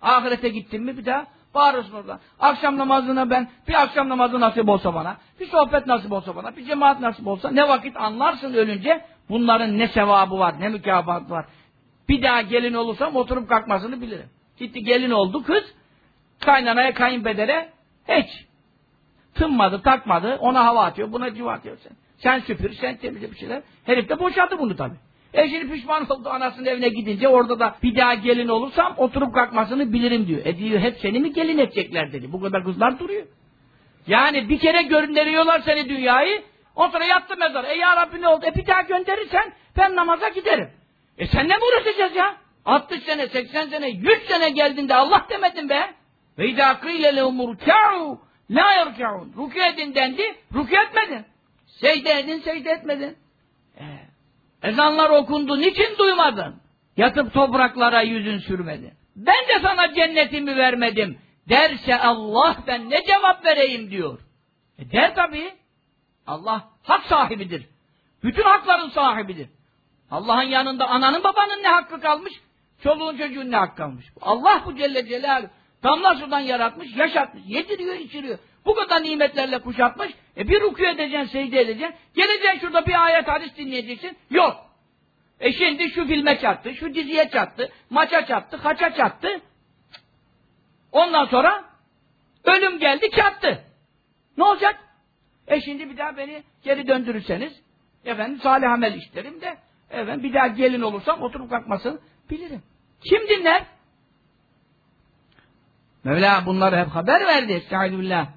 Ahirete gittin mi bir daha bağırırsın orada. Akşam namazına ben, bir akşam namazı nasip olsa bana, bir sohbet nasip olsa bana, bir cemaat nasip olsa ne vakit anlarsın ölünce bunların ne sevabı var, ne mükafatı var. Bir daha gelin olursam oturup kalkmasını bilirim. Gitti gelin oldu kız, kaynanaya kayınpedere hiç. Tınmadı, takmadı, ona hava atıyor, buna civa atıyor sen. Sen süpür, sen temizle bir şeyler. Herif de boşadı bunu tabii. E şimdi pişman oldu anasının evine gidince orada da bir daha gelin olursam oturup kalkmasını bilirim diyor. E diyor hep seni mi gelin edecekler dedi. Bu kadar kızlar duruyor. Yani bir kere gönderiyorlar seni dünyayı. O sonra yattı mezar. E ya Rabbi ne oldu? E bir daha gönderirsen ben namaza giderim. E sen ne mi uğraşacağız ya? 60 sene, 80 sene, 100 sene geldin de Allah demedin be. Ve idâ kîle lehum rukâ'u la yerkâ'un. Rükû edin dendi, rükû etmedin. Secde edin, secde etmedin. Ezanlar okundu. Niçin duymadın? Yatıp topraklara yüzün sürmedin. Ben de sana cennetimi vermedim. Derse Allah ben ne cevap vereyim diyor. E der tabii. Allah hak sahibidir. Bütün hakların sahibidir. Allah'ın yanında ananın babanın ne hakkı kalmış? Çoluğun çocuğun ne hakkı kalmış? Allah bu Celle Celaluhu damla sudan yaratmış, yaşatmış, yediriyor, içiriyor. Bu kadar nimetlerle kuşatmış. E bir rükû edeceksin, secde edeceksin. Geleceksin şurada bir ayet hadis dinleyeceksin. Yok. E şimdi şu filme çattı, şu diziye çattı, maça çattı, haça çattı. Ondan sonra ölüm geldi çattı. Ne olacak? E şimdi bir daha beni geri döndürürseniz efendim salih amel işlerim de efendim bir daha gelin olursam oturup kalkmasını bilirim. Kim dinler? Mevla bunları hep haber verdi. Estaizu.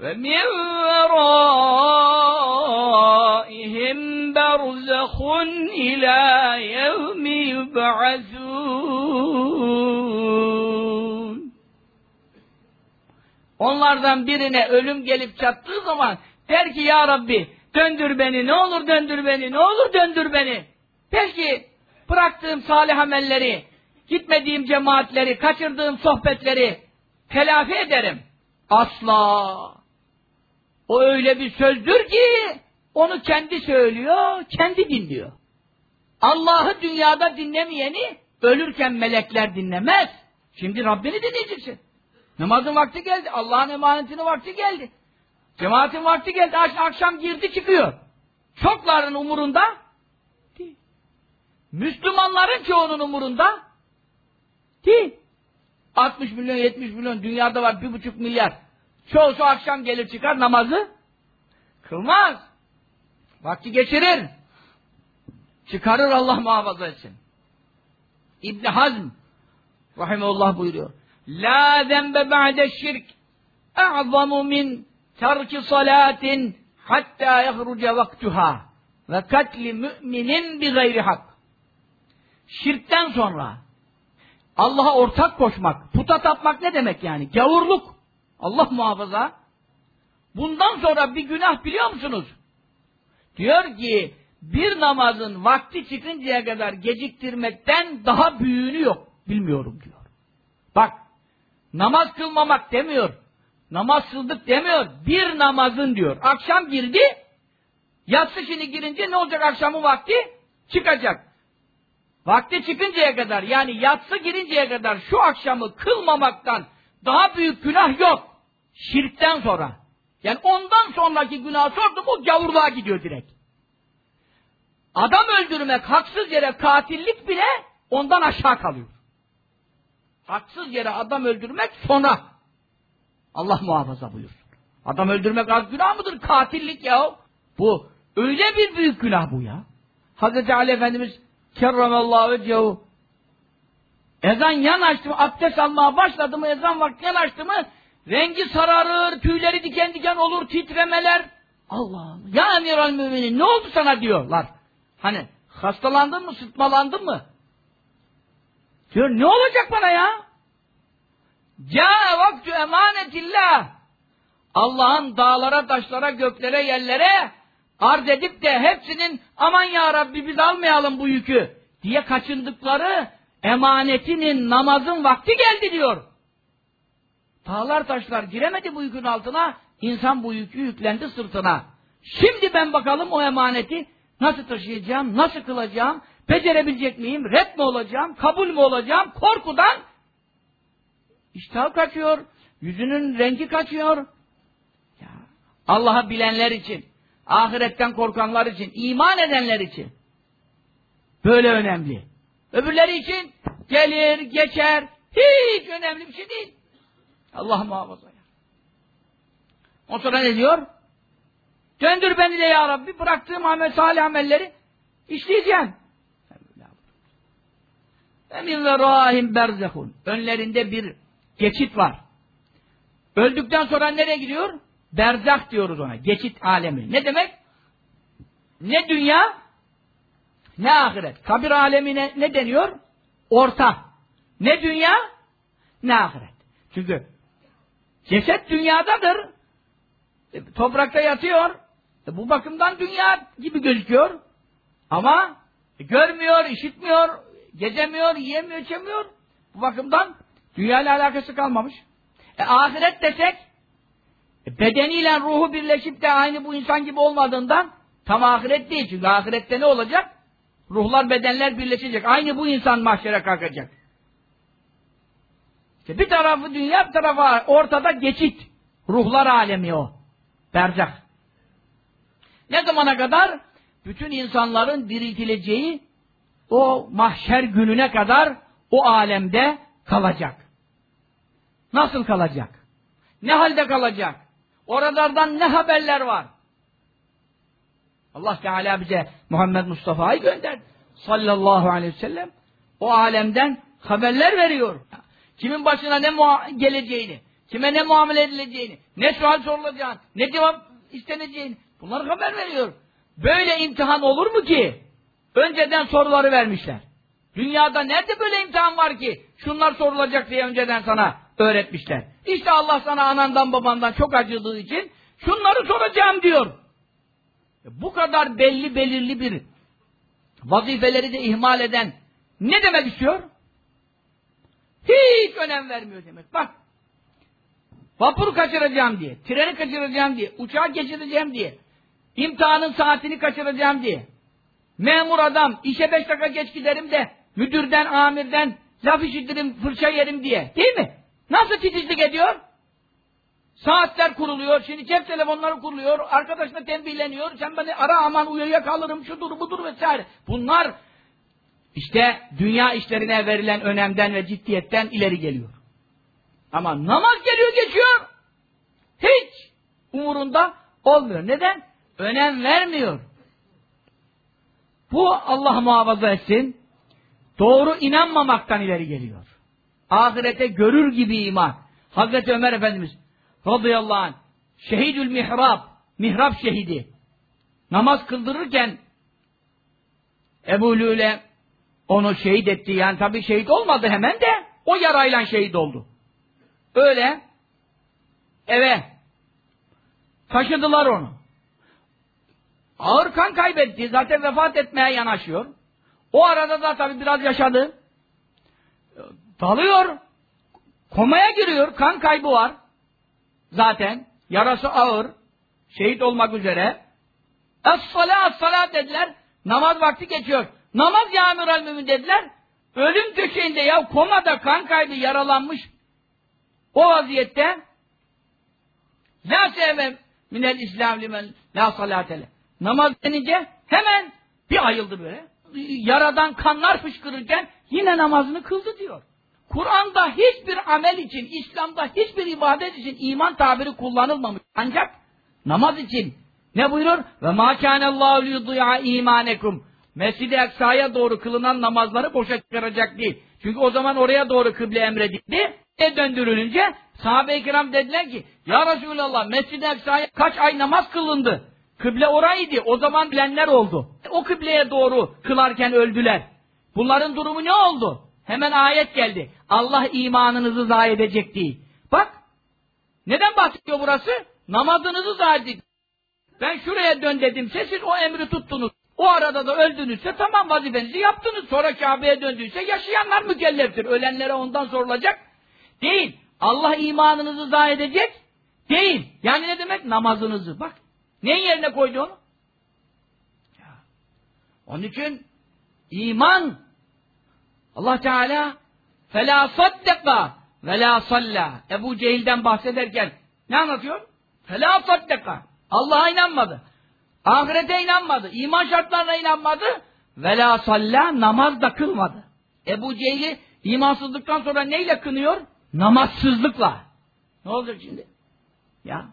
ومن ورائهم برزخ إلى يوم يبعثون Onlardan birine ölüm gelip çattığı zaman der ki ya Rabbi döndür beni ne olur döndür beni ne olur döndür beni. Belki bıraktığım salih amelleri, gitmediğim cemaatleri, kaçırdığım sohbetleri telafi ederim. Asla. O öyle bir sözdür ki onu kendi söylüyor, kendi dinliyor. Allah'ı dünyada dinlemeyeni ölürken melekler dinlemez. Şimdi Rabbini dinleyeceksin. Namazın vakti geldi. Allah'ın emanetinin vakti geldi. Cemaatin vakti geldi. Akşam girdi çıkıyor. Çokların umurunda değil. Müslümanların çoğunun umurunda değil. 60 milyon 70 milyon dünyada var bir buçuk milyar. Çoğusu akşam gelir çıkar namazı kılmaz. Vakti geçirir. Çıkarır Allah muhafaza etsin. İbn Hazm rahimehullah buyuruyor. La zembe ba'de şirk a'zamu min terki salatin hatta yahruca vaktuha ve katli müminin bi gayri hak. Şirkten sonra Allah'a ortak koşmak, puta tapmak ne demek yani? Gavurluk. Allah muhafaza. Bundan sonra bir günah biliyor musunuz? Diyor ki bir namazın vakti çıkıncaya kadar geciktirmekten daha büyüğünü yok. Bilmiyorum diyor. Bak namaz kılmamak demiyor. Namaz kıldık demiyor. Bir namazın diyor. Akşam girdi. Yatsı şimdi girince ne olacak akşamın vakti? Çıkacak. Vakti çıkıncaya kadar yani yatsı girinceye kadar şu akşamı kılmamaktan daha büyük günah yok. Şirkten sonra. Yani ondan sonraki günah sordum o gavurluğa gidiyor direkt. Adam öldürmek haksız yere katillik bile ondan aşağı kalıyor. Haksız yere adam öldürmek sonra. Allah muhafaza buyursun. Adam öldürmek az günah mıdır? Katillik ya. Bu öyle bir büyük günah bu ya. Hazreti Ali Efendimiz kerramallahu vecehu ezan yanaştı mı, abdest almaya başladı mı, ezan vakti yanaştı mı rengi sararır, tüyleri diken diken olur, titremeler. Allah. Ya emiral müminin ne oldu sana diyorlar. Hani hastalandın mı, sıtmalandın mı? Diyor ne olacak bana ya? Ca vaktu emanetillah. Allah'ın dağlara, taşlara, göklere, yerlere arz edip de hepsinin aman ya Rabbi biz almayalım bu yükü diye kaçındıkları emanetinin namazın vakti geldi diyor. Dağlar taşlar giremedi bu yükün altına, insan bu yükü yüklendi sırtına. Şimdi ben bakalım o emaneti nasıl taşıyacağım, nasıl kılacağım, becerebilecek miyim, red mi olacağım, kabul mü olacağım, korkudan iştah kaçıyor, yüzünün rengi kaçıyor. Allah'ı bilenler için, ahiretten korkanlar için, iman edenler için böyle önemli. Öbürleri için gelir, geçer, hiç önemli bir şey değil. Allah muhafaza ya. O sonra ne diyor? Döndür beni de ya Rabbi, bıraktığım amel, salih amelleri işleyeceğim. Ve rahim berzehun. Önlerinde bir geçit var. Öldükten sonra nereye gidiyor? Berzah diyoruz ona. Geçit alemi. Ne demek? Ne dünya ne ahiret. Kabir alemine ne deniyor? Orta. Ne dünya ne ahiret. Çünkü ceset dünyadadır. E, toprakta yatıyor. E, bu bakımdan dünya gibi gözüküyor. Ama e, görmüyor, işitmiyor, gezemiyor, yiyemiyor, içemiyor. Bu bakımdan dünya ile alakası kalmamış. E, ahiret desek e, bedeniyle ruhu birleşip de aynı bu insan gibi olmadığından tam ahiret değil. Çünkü ahirette ne olacak? Ruhlar, bedenler birleşecek. Aynı bu insan mahşere kalkacak. Bir tarafı dünya, bir tarafı ortada geçit. Ruhlar alemi o. Berzak. Ne zamana kadar? Bütün insanların diriltileceği o mahşer gününe kadar o alemde kalacak. Nasıl kalacak? Ne halde kalacak? Oralardan ne haberler var? Allah Teala bize Muhammed Mustafa'yı gönderdi. Sallallahu aleyhi ve sellem. O alemden haberler veriyor. Kimin başına ne geleceğini, kime ne muamele edileceğini, ne sual sorulacağını, ne cevap isteneceğini bunları haber veriyor. Böyle imtihan olur mu ki? Önceden soruları vermişler. Dünyada nerede böyle imtihan var ki? Şunlar sorulacak diye önceden sana öğretmişler. İşte Allah sana anandan babandan çok acıdığı için şunları soracağım diyor. E, bu kadar belli belirli bir vazifeleri de ihmal eden ne demek istiyor? Hiç önem vermiyor demek. Bak. Vapur kaçıracağım diye, treni kaçıracağım diye, uçağı geçireceğim diye, imtihanın saatini kaçıracağım diye. Memur adam, işe beş dakika geç giderim de, müdürden, amirden laf işitirim, fırça yerim diye. Değil mi? Nasıl titizlik ediyor? Saatler kuruluyor, şimdi cep telefonları kuruluyor, arkadaşına tembihleniyor, sen beni ara aman uyuya kalırım, şudur budur vesaire. Bunlar işte dünya işlerine verilen önemden ve ciddiyetten ileri geliyor. Ama namaz geliyor geçiyor. Hiç umurunda olmuyor. Neden? Önem vermiyor. Bu Allah muhafaza etsin. Doğru inanmamaktan ileri geliyor. Ahirete görür gibi iman. Hazreti Ömer Efendimiz radıyallahu anh şehidül mihrab mihrab şehidi namaz kıldırırken Ebu Lüle onu şehit etti. Yani tabi şehit olmadı hemen de o yarayla şehit oldu. Öyle eve taşıdılar onu. Ağır kan kaybetti. Zaten vefat etmeye yanaşıyor. O arada da tabi biraz yaşadı. Dalıyor. Komaya giriyor. Kan kaybı var. Zaten. Yarası ağır. Şehit olmak üzere. Es-salâ, es-salâ dediler. Namaz vakti geçiyor. Namaz ya amiral mümin dediler. Ölüm döşeğinde ya komada kan kaybı yaralanmış. O vaziyette La sevmem minel İslam limen la salatele. Namaz denince hemen bir ayıldı böyle. Yaradan kanlar fışkırırken yine namazını kıldı diyor. Kur'an'da hiçbir amel için, İslam'da hiçbir ibadet için iman tabiri kullanılmamış. Ancak namaz için ne buyurur? Ve ma kânellâhu liyudû'a imanekum. Mescid-i Eksa'ya doğru kılınan namazları boşa çıkaracak değil. Çünkü o zaman oraya doğru kıble emredildi. E döndürülünce sahabe-i kiram dediler ki Ya Resulallah Mescid-i Eksa'ya kaç ay namaz kılındı? Kıble oraydı. O zaman bilenler oldu. O kıbleye doğru kılarken öldüler. Bunların durumu ne oldu? Hemen ayet geldi. Allah imanınızı zayi edecek değil. Bak. Neden bahsediyor burası? Namazınızı zayi edecek. Ben şuraya dön dedimse siz o emri tuttunuz. O arada da öldünüzse tamam vazifenizi yaptınız. Sonra Kabe'ye döndüyse yaşayanlar mükelleftir. Ölenlere ondan sorulacak. Değil. Allah imanınızı zayi edecek. Değil. Yani ne demek? Namazınızı. Bak. Neyin yerine koydu onu? Ya. Onun için iman Allah Teala فَلَا صَدَّقَ وَلَا صَلَّى Ebu Cehil'den bahsederken ne anlatıyor? فَلَا صَدَّقَ Allah'a inanmadı. Ahirete inanmadı. iman şartlarına inanmadı. Vela salla namaz da kılmadı. Ebu Cehil'i imansızlıktan sonra neyle kınıyor? Namazsızlıkla. Ne olacak şimdi? Ya.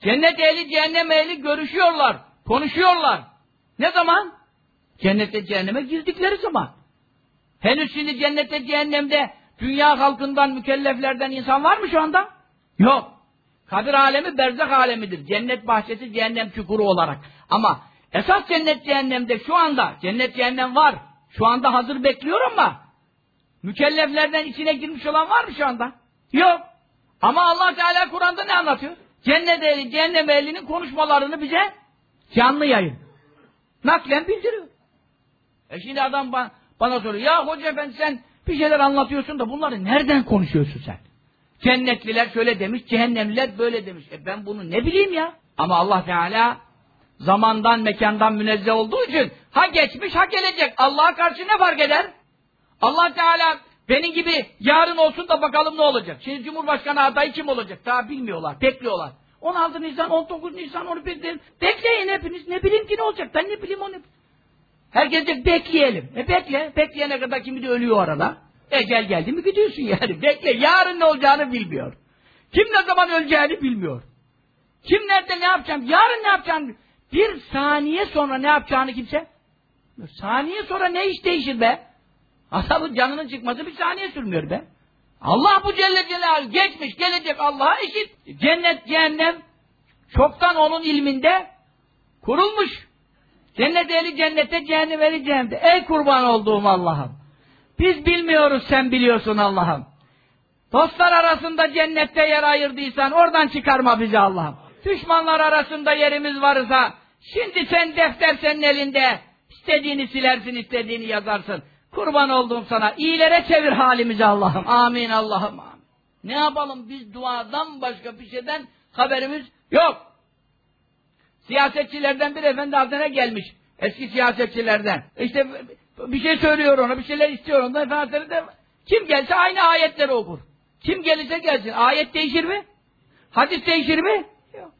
Cennet ehli, cehennem ehli görüşüyorlar, konuşuyorlar. Ne zaman? Cennete cehenneme girdikleri zaman. Henüz şimdi cennette cehennemde dünya halkından, mükelleflerden insan var mı şu anda? Yok. Kabir alemi berzak alemidir. Cennet bahçesi cehennem çukuru olarak. Ama esas cennet cehennemde şu anda cennet cehennem var. Şu anda hazır bekliyor ama mükelleflerden içine girmiş olan var mı şu anda? Yok. Ama Allah Teala Kur'an'da ne anlatıyor? cennet ehli, cehennem ehlinin konuşmalarını bize canlı yayın. Naklen bildiriyor. E şimdi adam ba bana soruyor. Ya hoca efendi sen bir şeyler anlatıyorsun da bunları nereden konuşuyorsun sen? Cennetliler şöyle demiş, cehennemliler böyle demiş. E ben bunu ne bileyim ya? Ama Allah Teala zamandan, mekandan münezzeh olduğu için ha geçmiş ha gelecek. Allah'a karşı ne fark eder? Allah Teala benim gibi yarın olsun da bakalım ne olacak. Şimdi Cumhurbaşkanı adayı kim olacak? Daha bilmiyorlar, bekliyorlar. 16 Nisan, 19 Nisan onu bekleyin. Bekleyin hepiniz. Ne bileyim ki ne olacak? Ben ne bileyim onu. Herkes de bekleyelim. E bekle. Bekleyene kadar kimi de ölüyor arada. Ecel geldi mi gidiyorsun yani. Bekle. Yarın ne olacağını bilmiyor. Kim ne zaman öleceğini bilmiyor. Kim nerede ne yapacağım? Yarın ne yapacağını Bir saniye sonra ne yapacağını kimse saniye sonra ne iş değişir be? Adamın canının çıkması bir saniye sürmüyor be. Allah bu Celle Celaluhu geçmiş gelecek Allah'a eşit. Cennet cehennem çoktan onun ilminde kurulmuş. Cennet ehli cennette, cehennem ehli cehennemde. Ey kurban olduğum Allah'ım. Biz bilmiyoruz, sen biliyorsun Allah'ım. Dostlar arasında cennette yer ayırdıysan oradan çıkarma bizi Allah'ım. Düşmanlar arasında yerimiz varsa şimdi sen defter senin elinde. istediğini silersin, istediğini yazarsın. Kurban olduğum sana. İyilere çevir halimizi Allah'ım. Amin Allah'ım. Amin. Ne yapalım biz duadan başka bir şeyden haberimiz yok. Siyasetçilerden bir efendi hazretine gelmiş. Eski siyasetçilerden. İşte bir şey söylüyor ona, bir şeyler istiyor ondan. Efendi de kim gelse aynı ayetleri okur. Kim gelirse gelsin. Ayet değişir mi? Hadis değişir mi? Yok.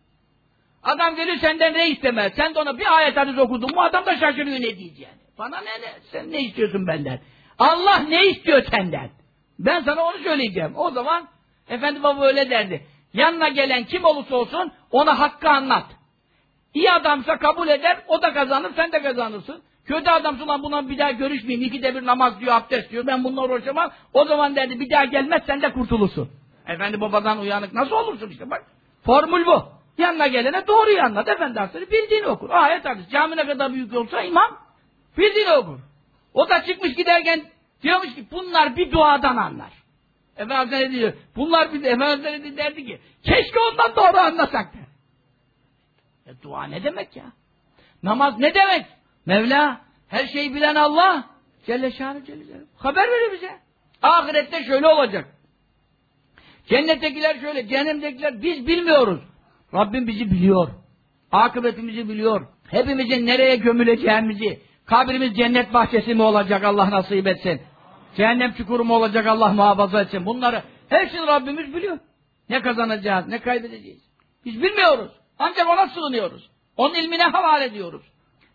Adam gelir senden ne istemez. Sen de ona bir ayet hadis okudun mu adam da şaşırıyor ne diyeceğini. Bana ne ne? Sen ne istiyorsun benden? Allah ne istiyor senden? Ben sana onu söyleyeceğim. O zaman Efendi Baba öyle derdi. Yanına gelen kim olursa olsun ona hakkı anlat. İyi adamsa kabul eder, o da kazanır, sen de kazanırsın. Kötü adamsa lan buna bir daha görüşmeyeyim, iki bir namaz diyor, abdest diyor, ben bununla uğraşamam. O zaman derdi bir daha gelmez, sen de kurtulursun. Efendi babadan uyanık nasıl olursun işte bak. Formül bu. Yanına gelene doğruyu anlat, efendi hasarı bildiğini okur. Ayet hadis, cami ne kadar büyük olsa imam, bildiğini okur. O da çıkmış giderken diyormuş ki bunlar bir duadan anlar. Efendi ne diyor? Bunlar bir Efendi derdi ki keşke ondan doğru anlasak der. E, dua ne demek ya? Namaz ne demek? Mevla, her şeyi bilen Allah. Celle şanı Celle Celle. Haber veriyor bize. Ahirette şöyle olacak. Cennettekiler şöyle, cehennemdekiler biz bilmiyoruz. Rabbim bizi biliyor. Akıbetimizi biliyor. Hepimizin nereye gömüleceğimizi, kabrimiz cennet bahçesi mi olacak Allah nasip etsin. Cehennem çukuru mu olacak Allah muhafaza etsin. Bunları hepsini Rabbimiz biliyor. Ne kazanacağız, ne kaybedeceğiz. Biz bilmiyoruz. Ancak ona sığınıyoruz. Onun ilmine havale ediyoruz.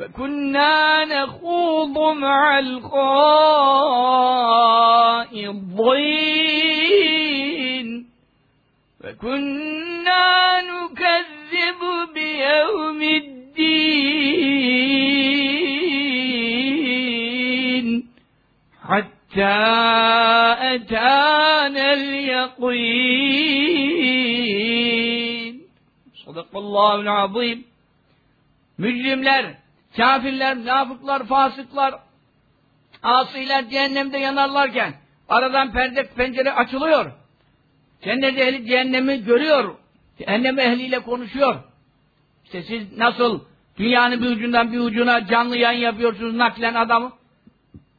وكنا نخوض مع الخائضين. وكنا نكذب بيوم الدين. حتى أتانا اليقين. صدق الله العظيم. mücrimler, kafirler, münafıklar, fasıklar, asiler cehennemde yanarlarken aradan perde pencere açılıyor. Cennet ehli cehennemi görüyor. Cehennem ehliyle konuşuyor. İşte siz nasıl dünyanın bir ucundan bir ucuna canlı yayın yapıyorsunuz naklen adamı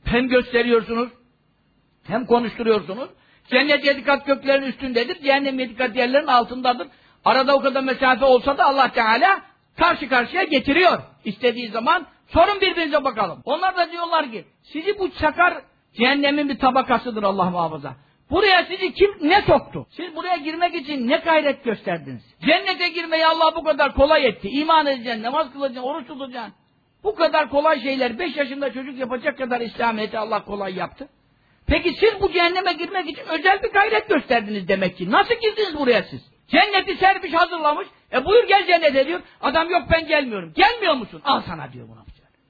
hem gösteriyorsunuz hem konuşturuyorsunuz. Cennet yedi kat göklerin üstündedir. Cehennem yedi kat yerlerin altındadır. Arada o kadar mesafe olsa da Allah Teala karşı karşıya getiriyor. istediği zaman sorun birbirinize bakalım. Onlar da diyorlar ki sizi bu çakar cehennemin bir tabakasıdır Allah muhafaza. Buraya sizi kim ne soktu? Siz buraya girmek için ne gayret gösterdiniz? Cennete girmeyi Allah bu kadar kolay etti. İman edeceksin, namaz kılacaksın, oruç tutacaksın. Bu kadar kolay şeyler, beş yaşında çocuk yapacak kadar İslamiyet'i Allah kolay yaptı. Peki siz bu cehenneme girmek için özel bir gayret gösterdiniz demek ki. Nasıl girdiniz buraya siz? Cenneti sermiş hazırlamış. E buyur gel cennete diyor. Adam yok ben gelmiyorum. Gelmiyor musun? Al sana diyor buna.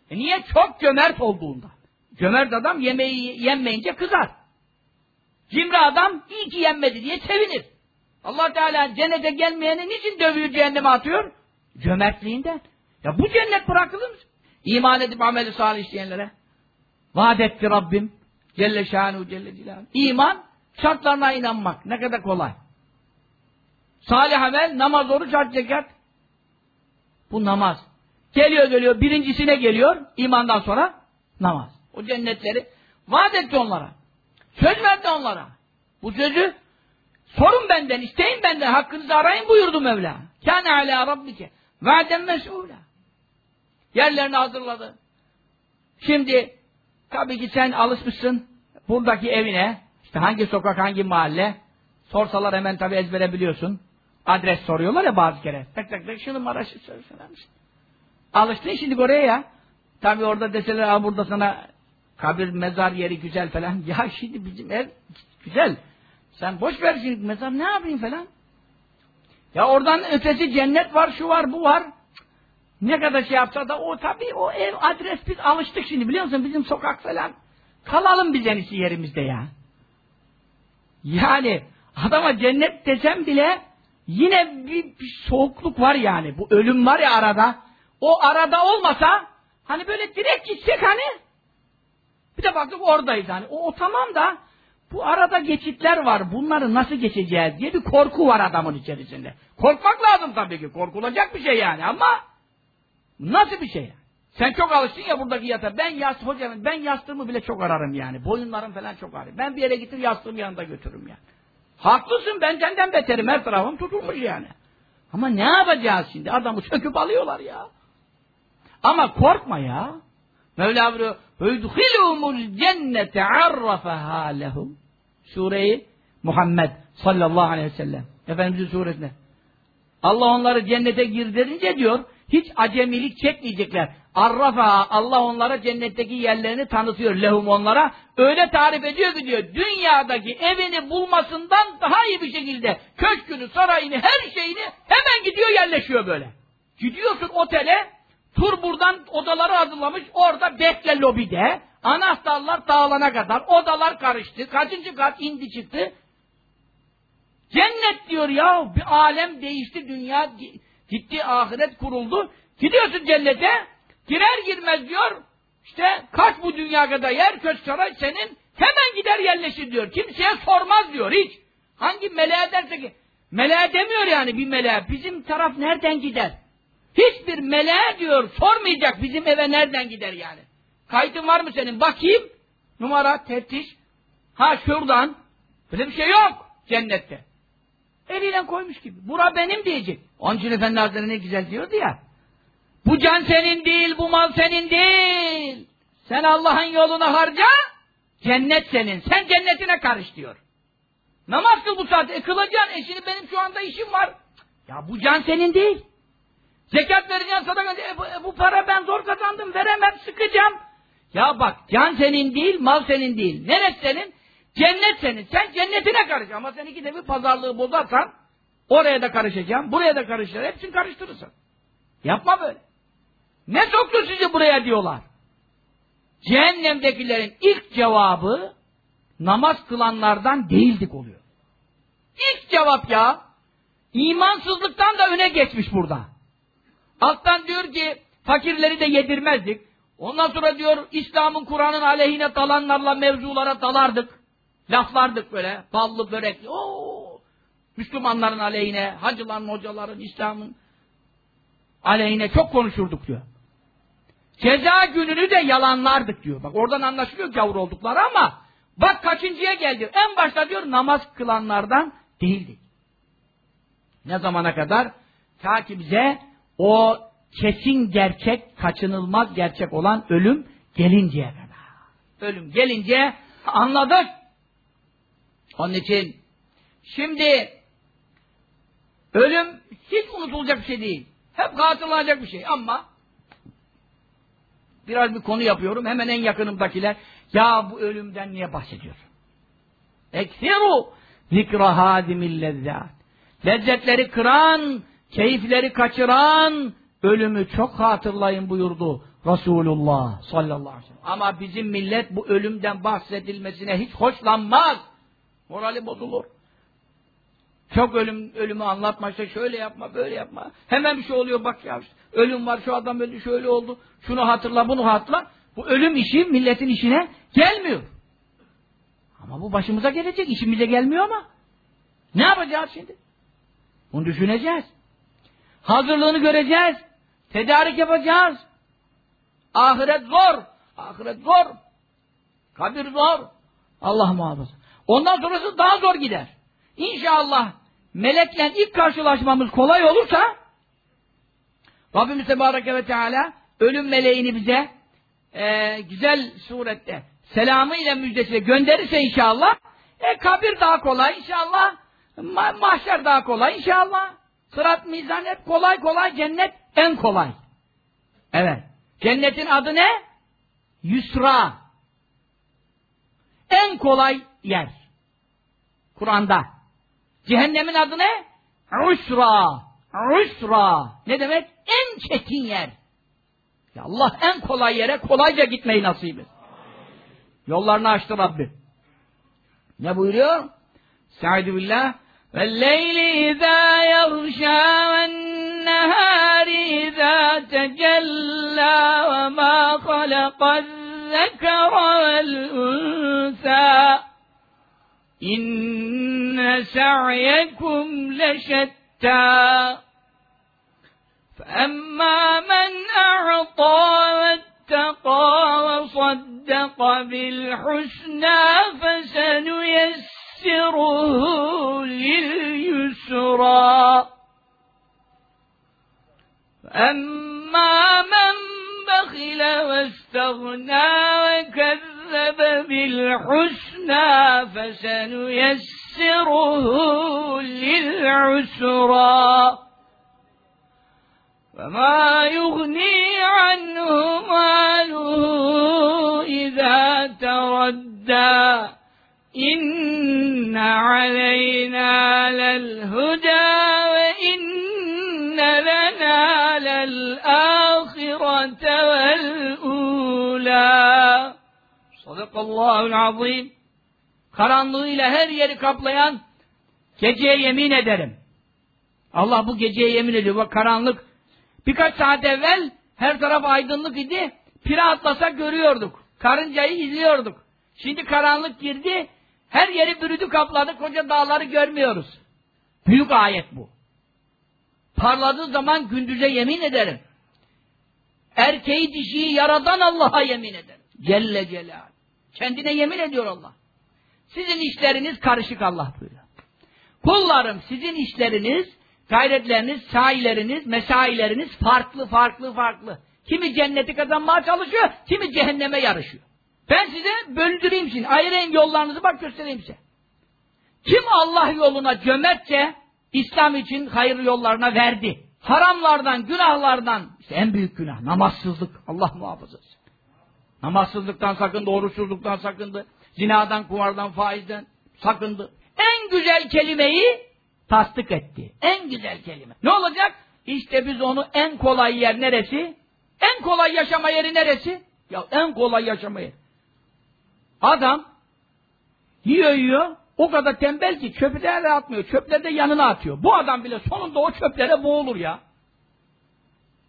E niye? Çok cömert olduğunda. Cömert adam yemeği yenmeyince kızar. Cimri adam iyi ki yenmedi diye sevinir. allah Teala cennete gelmeyeni niçin dövüyor cehenneme atıyor? Cömertliğinden. Ya bu cennet bırakılır mı? İman edip ameli salih işleyenlere. Vaat etti Rabbim. Celle şanuhu celle cilaluhu. İman şartlarına inanmak. Ne kadar kolay. Salih amel, namaz, oruç, hac, zekat. Bu namaz. Geliyor geliyor, birincisine geliyor, imandan sonra namaz. O cennetleri vaat etti onlara. Söz verdi onlara. Bu sözü sorun benden, isteyin benden, hakkınızı arayın buyurdu Mevla. Kâne alâ rabbike vâden mes'ûlâ. Yerlerini hazırladı. Şimdi tabii ki sen alışmışsın buradaki evine, işte hangi sokak, hangi mahalle, sorsalar hemen tabii ezbere biliyorsun. Adres soruyorlar ya bazı kere. Tak tak tak şu numara şu söylesene. Alıştın şimdi oraya ya. Tabi orada deseler ha burada sana kabir mezar yeri güzel falan. Ya şimdi bizim ev güzel. Sen boş ver şimdi mezar ne yapayım falan. Ya oradan ötesi cennet var, şu var, bu var. Ne kadar şey yapsa da o tabi o ev adres biz alıştık şimdi biliyor musun bizim sokak falan. Kalalım biz en iyisi yerimizde ya. Yani adama cennet desem bile yine bir, bir soğukluk var yani. Bu ölüm var ya arada. O arada olmasa hani böyle direkt gitsek hani bir de baktık oradayız hani. O, o tamam da bu arada geçitler var. Bunları nasıl geçeceğiz diye bir korku var adamın içerisinde. Korkmak lazım tabii ki. Korkulacak bir şey yani ama nasıl bir şey? Sen çok alıştın ya buradaki yatağa. Ben yas hocam ben yastığımı bile çok ararım yani. Boyunlarım falan çok ararım. Ben bir yere gittim yastığımı yanında götürürüm yani. Haklısın ben senden beterim her tarafım tutulmuş yani. Ama ne yapacağız şimdi? Adamı söküp alıyorlar ya. Ama korkma ya. Mevla buyuruyor. وَيُدْخِلُهُمُ الْجَنَّةَ عَرَّفَهَا لَهُمْ Sureyi Muhammed sallallahu aleyhi ve sellem. Efendimizin suresinde. Allah onları cennete girderince diyor, hiç acemilik çekmeyecekler. Arrafa Allah onlara cennetteki yerlerini tanıtıyor lehum onlara. Öyle tarif ediyor ki diyor, dünyadaki evini bulmasından daha iyi bir şekilde köşkünü, sarayını, her şeyini hemen gidiyor yerleşiyor böyle. Gidiyorsun otele, Tur buradan odaları hazırlamış. Orada bekle lobide. Anahtarlar dağılana kadar. Odalar karıştı. Kaçıncı kat indi çıktı. Cennet diyor ya. Bir alem değişti. Dünya gitti. Ahiret kuruldu. Gidiyorsun cennete. Girer girmez diyor. İşte kaç bu dünya kadar yer köşk saray senin. Hemen gider yerleşir diyor. Kimseye sormaz diyor hiç. Hangi meleğe derse ki. Meleğe demiyor yani bir meleğe. Bizim taraf nereden gider? Hiçbir meleğe diyor sormayacak bizim eve nereden gider yani. Kaydın var mı senin? Bakayım. Numara, teftiş. Ha şuradan. Böyle bir şey yok cennette. Eliyle koymuş gibi. Bura benim diyecek. Onun için Efendi Hazretleri ne güzel diyordu ya. Bu can senin değil, bu mal senin değil. Sen Allah'ın yoluna harca, cennet senin. Sen cennetine karış diyor. Namaz kıl bu saatte. E kılacaksın. E şimdi benim şu anda işim var. Ya bu can senin değil. Zekat vereceksin, sadaka e, bu, e, bu para ben zor kazandım, veremem, sıkacağım. Ya bak, can senin değil, mal senin değil. Neresi senin? Cennet senin. Sen cennetine karış. Ama sen iki bir pazarlığı bozarsan, oraya da karışacağım, buraya da karışacağım. Hepsini karıştırırsın. Yapma böyle. Ne soktu sizi buraya diyorlar. Cehennemdekilerin ilk cevabı, namaz kılanlardan değildik oluyor. İlk cevap ya, imansızlıktan da öne geçmiş burada. Alttan diyor ki fakirleri de yedirmezdik. Ondan sonra diyor İslam'ın Kur'an'ın aleyhine dalanlarla mevzulara dalardık. Laflardık böyle. Ballı börekli. Oo! Müslümanların aleyhine, hacıların, hocaların, İslam'ın aleyhine çok konuşurduk diyor. Ceza gününü de yalanlardık diyor. Bak oradan anlaşılıyor gavur oldukları ama bak kaçıncıya geldi. En başta diyor namaz kılanlardan değildik. Ne zamana kadar? Ta ki bize o kesin gerçek, kaçınılmaz gerçek olan ölüm gelinceye kadar. Ölüm gelince anladık. Onun için şimdi ölüm hiç unutulacak bir şey değil. Hep hatırlanacak bir şey ama biraz bir konu yapıyorum. Hemen en yakınımdakiler ya bu ölümden niye bahsediyor? Eksiru zikra hadimil lezzat. lezzetleri kıran, keyifleri kaçıran, ölümü çok hatırlayın buyurdu Resulullah sallallahu aleyhi ve sellem. Ama bizim millet bu ölümden bahsedilmesine hiç hoşlanmaz. Morali bozulur. Çok ölüm ölümü anlatma işte şöyle yapma böyle yapma. Hemen bir şey oluyor bak ya ölüm var şu adam öldü şöyle oldu. Şunu hatırla bunu hatırla. Bu ölüm işi milletin işine gelmiyor. Ama bu başımıza gelecek işimize gelmiyor ama. Ne yapacağız şimdi? Bunu düşüneceğiz. Hazırlığını göreceğiz. Tedarik yapacağız. Ahiret zor. Ahiret zor. Kabir zor. Allah muhafaza. Ondan sonrası daha zor gider. İnşallah melekle ilk karşılaşmamız kolay olursa Rabbimiz Tebareke ve Teala ölüm meleğini bize e, güzel surette selamı ile müjdesiyle gönderirse inşallah e, kabir daha kolay inşallah ma mahşer daha kolay inşallah sırat mizan hep kolay kolay cennet en kolay evet cennetin adı ne? Yusra en kolay yer Kur'an'da Cehennemin adı ne? Usra. Usra. Ne demek? En çetin yer. Ya Allah en kolay yere kolayca gitmeyi nasip et. Yollarını açtı Rabbim. Ne buyuruyor? Sa'du billah. وَاللَّيْلِ إِذَا يَغْشَى وَالنَّهَارِ إِذَا تَجَلَّى وَمَا خَلَقَ الذَّكَرَ وَالْأُنْثَى إن سعيكم لشتى فأما من أعطى واتقى وصدق بالحسنى فسنيسره لليسرى فأما من بخل واستغنى وكذب كذب بالحسنى فسنيسره للعسرى فما يغني عنه ماله إذا تردى إن علينا للهدى وإن لنا للآخرة والأولى Sadakallahul azim. Karanlığıyla her yeri kaplayan geceye yemin ederim. Allah bu geceye yemin ediyor. Bak karanlık. Birkaç saat evvel her taraf aydınlık idi. Pire atlasak görüyorduk. Karıncayı izliyorduk. Şimdi karanlık girdi. Her yeri bürüdü kapladı. Koca dağları görmüyoruz. Büyük ayet bu. Parladığı zaman gündüze yemin ederim. Erkeği dişiyi yaradan Allah'a yemin ederim. Celle Celal. Kendine yemin ediyor Allah. Sizin işleriniz karışık Allah buyuruyor. Kullarım sizin işleriniz, gayretleriniz, sahileriniz, mesaileriniz farklı, farklı, farklı. Kimi cenneti kazanmaya çalışıyor, kimi cehenneme yarışıyor. Ben size böldüreyim şimdi, ayırayım yollarınızı bak göstereyim size. Kim Allah yoluna cömertçe İslam için hayırlı yollarına verdi. Haramlardan, günahlardan, işte en büyük günah namazsızlık. Allah muhafaza. Namazsızlıktan sakındı, oruçsuzluktan sakındı, zinadan, kumardan, faizden sakındı. En güzel kelimeyi tasdik etti. En güzel kelime. Ne olacak? İşte biz onu en kolay yer neresi? En kolay yaşama yeri neresi? Ya en kolay yaşama yeri. Adam yiyor yiyor, o kadar tembel ki çöpü de atmıyor, çöpleri de yanına atıyor. Bu adam bile sonunda o çöplere boğulur ya.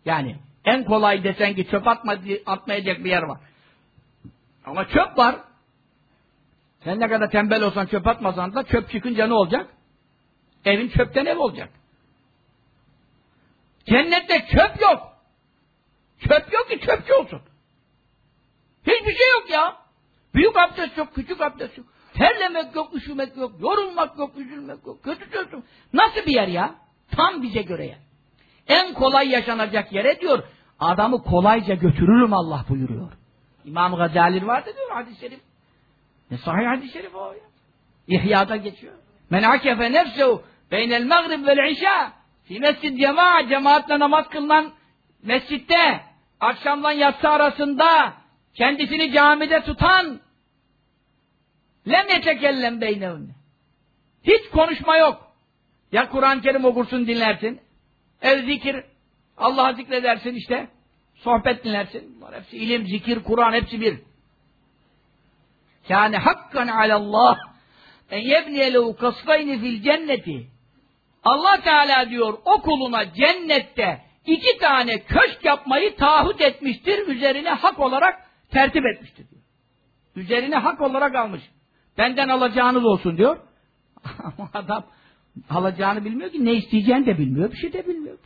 Yani en kolay desen ki çöp atma, atmayacak bir yer var. Ama çöp var. Sen ne kadar tembel olsan çöp atmasan da çöp çıkınca ne olacak? Evin çöpten ev olacak. Cennette çöp yok. Çöp yok ki çöpçü olsun. Hiçbir şey yok ya. Büyük abdest yok, küçük abdest yok. Terlemek yok, üşümek yok, yorulmak yok, üzülmek yok, kötü sözüm. Nasıl bir yer ya? Tam bize göre yer. En kolay yaşanacak yere diyor, adamı kolayca götürürüm Allah buyuruyor. İmam Gazali vardı diyor hadis-i şerif. Ne sahih hadis-i şerif o ya. İhya'da geçiyor. Men akefe nefsehu beynel mağrib vel işa fi mescid cemaat cemaatle namaz kılınan mescitte akşamdan yatsı arasında kendisini camide tutan lem yetekellem beynevne hiç konuşma yok. Ya Kur'an-ı Kerim okursun dinlersin. Ev zikir. Allah'ı zikredersin işte. Sohbet dinlersin. Bunlar hepsi ilim, zikir, Kur'an hepsi bir. Yani hakkan alallah en yebniye lehu kasrayni fil cenneti. Allah Teala diyor o kuluna cennette iki tane köşk yapmayı taahhüt etmiştir. Üzerine hak olarak tertip etmiştir diyor. Üzerine hak olarak almış. Benden alacağınız olsun diyor. Ama adam alacağını bilmiyor ki ne isteyeceğini de bilmiyor. Bir şey de bilmiyor.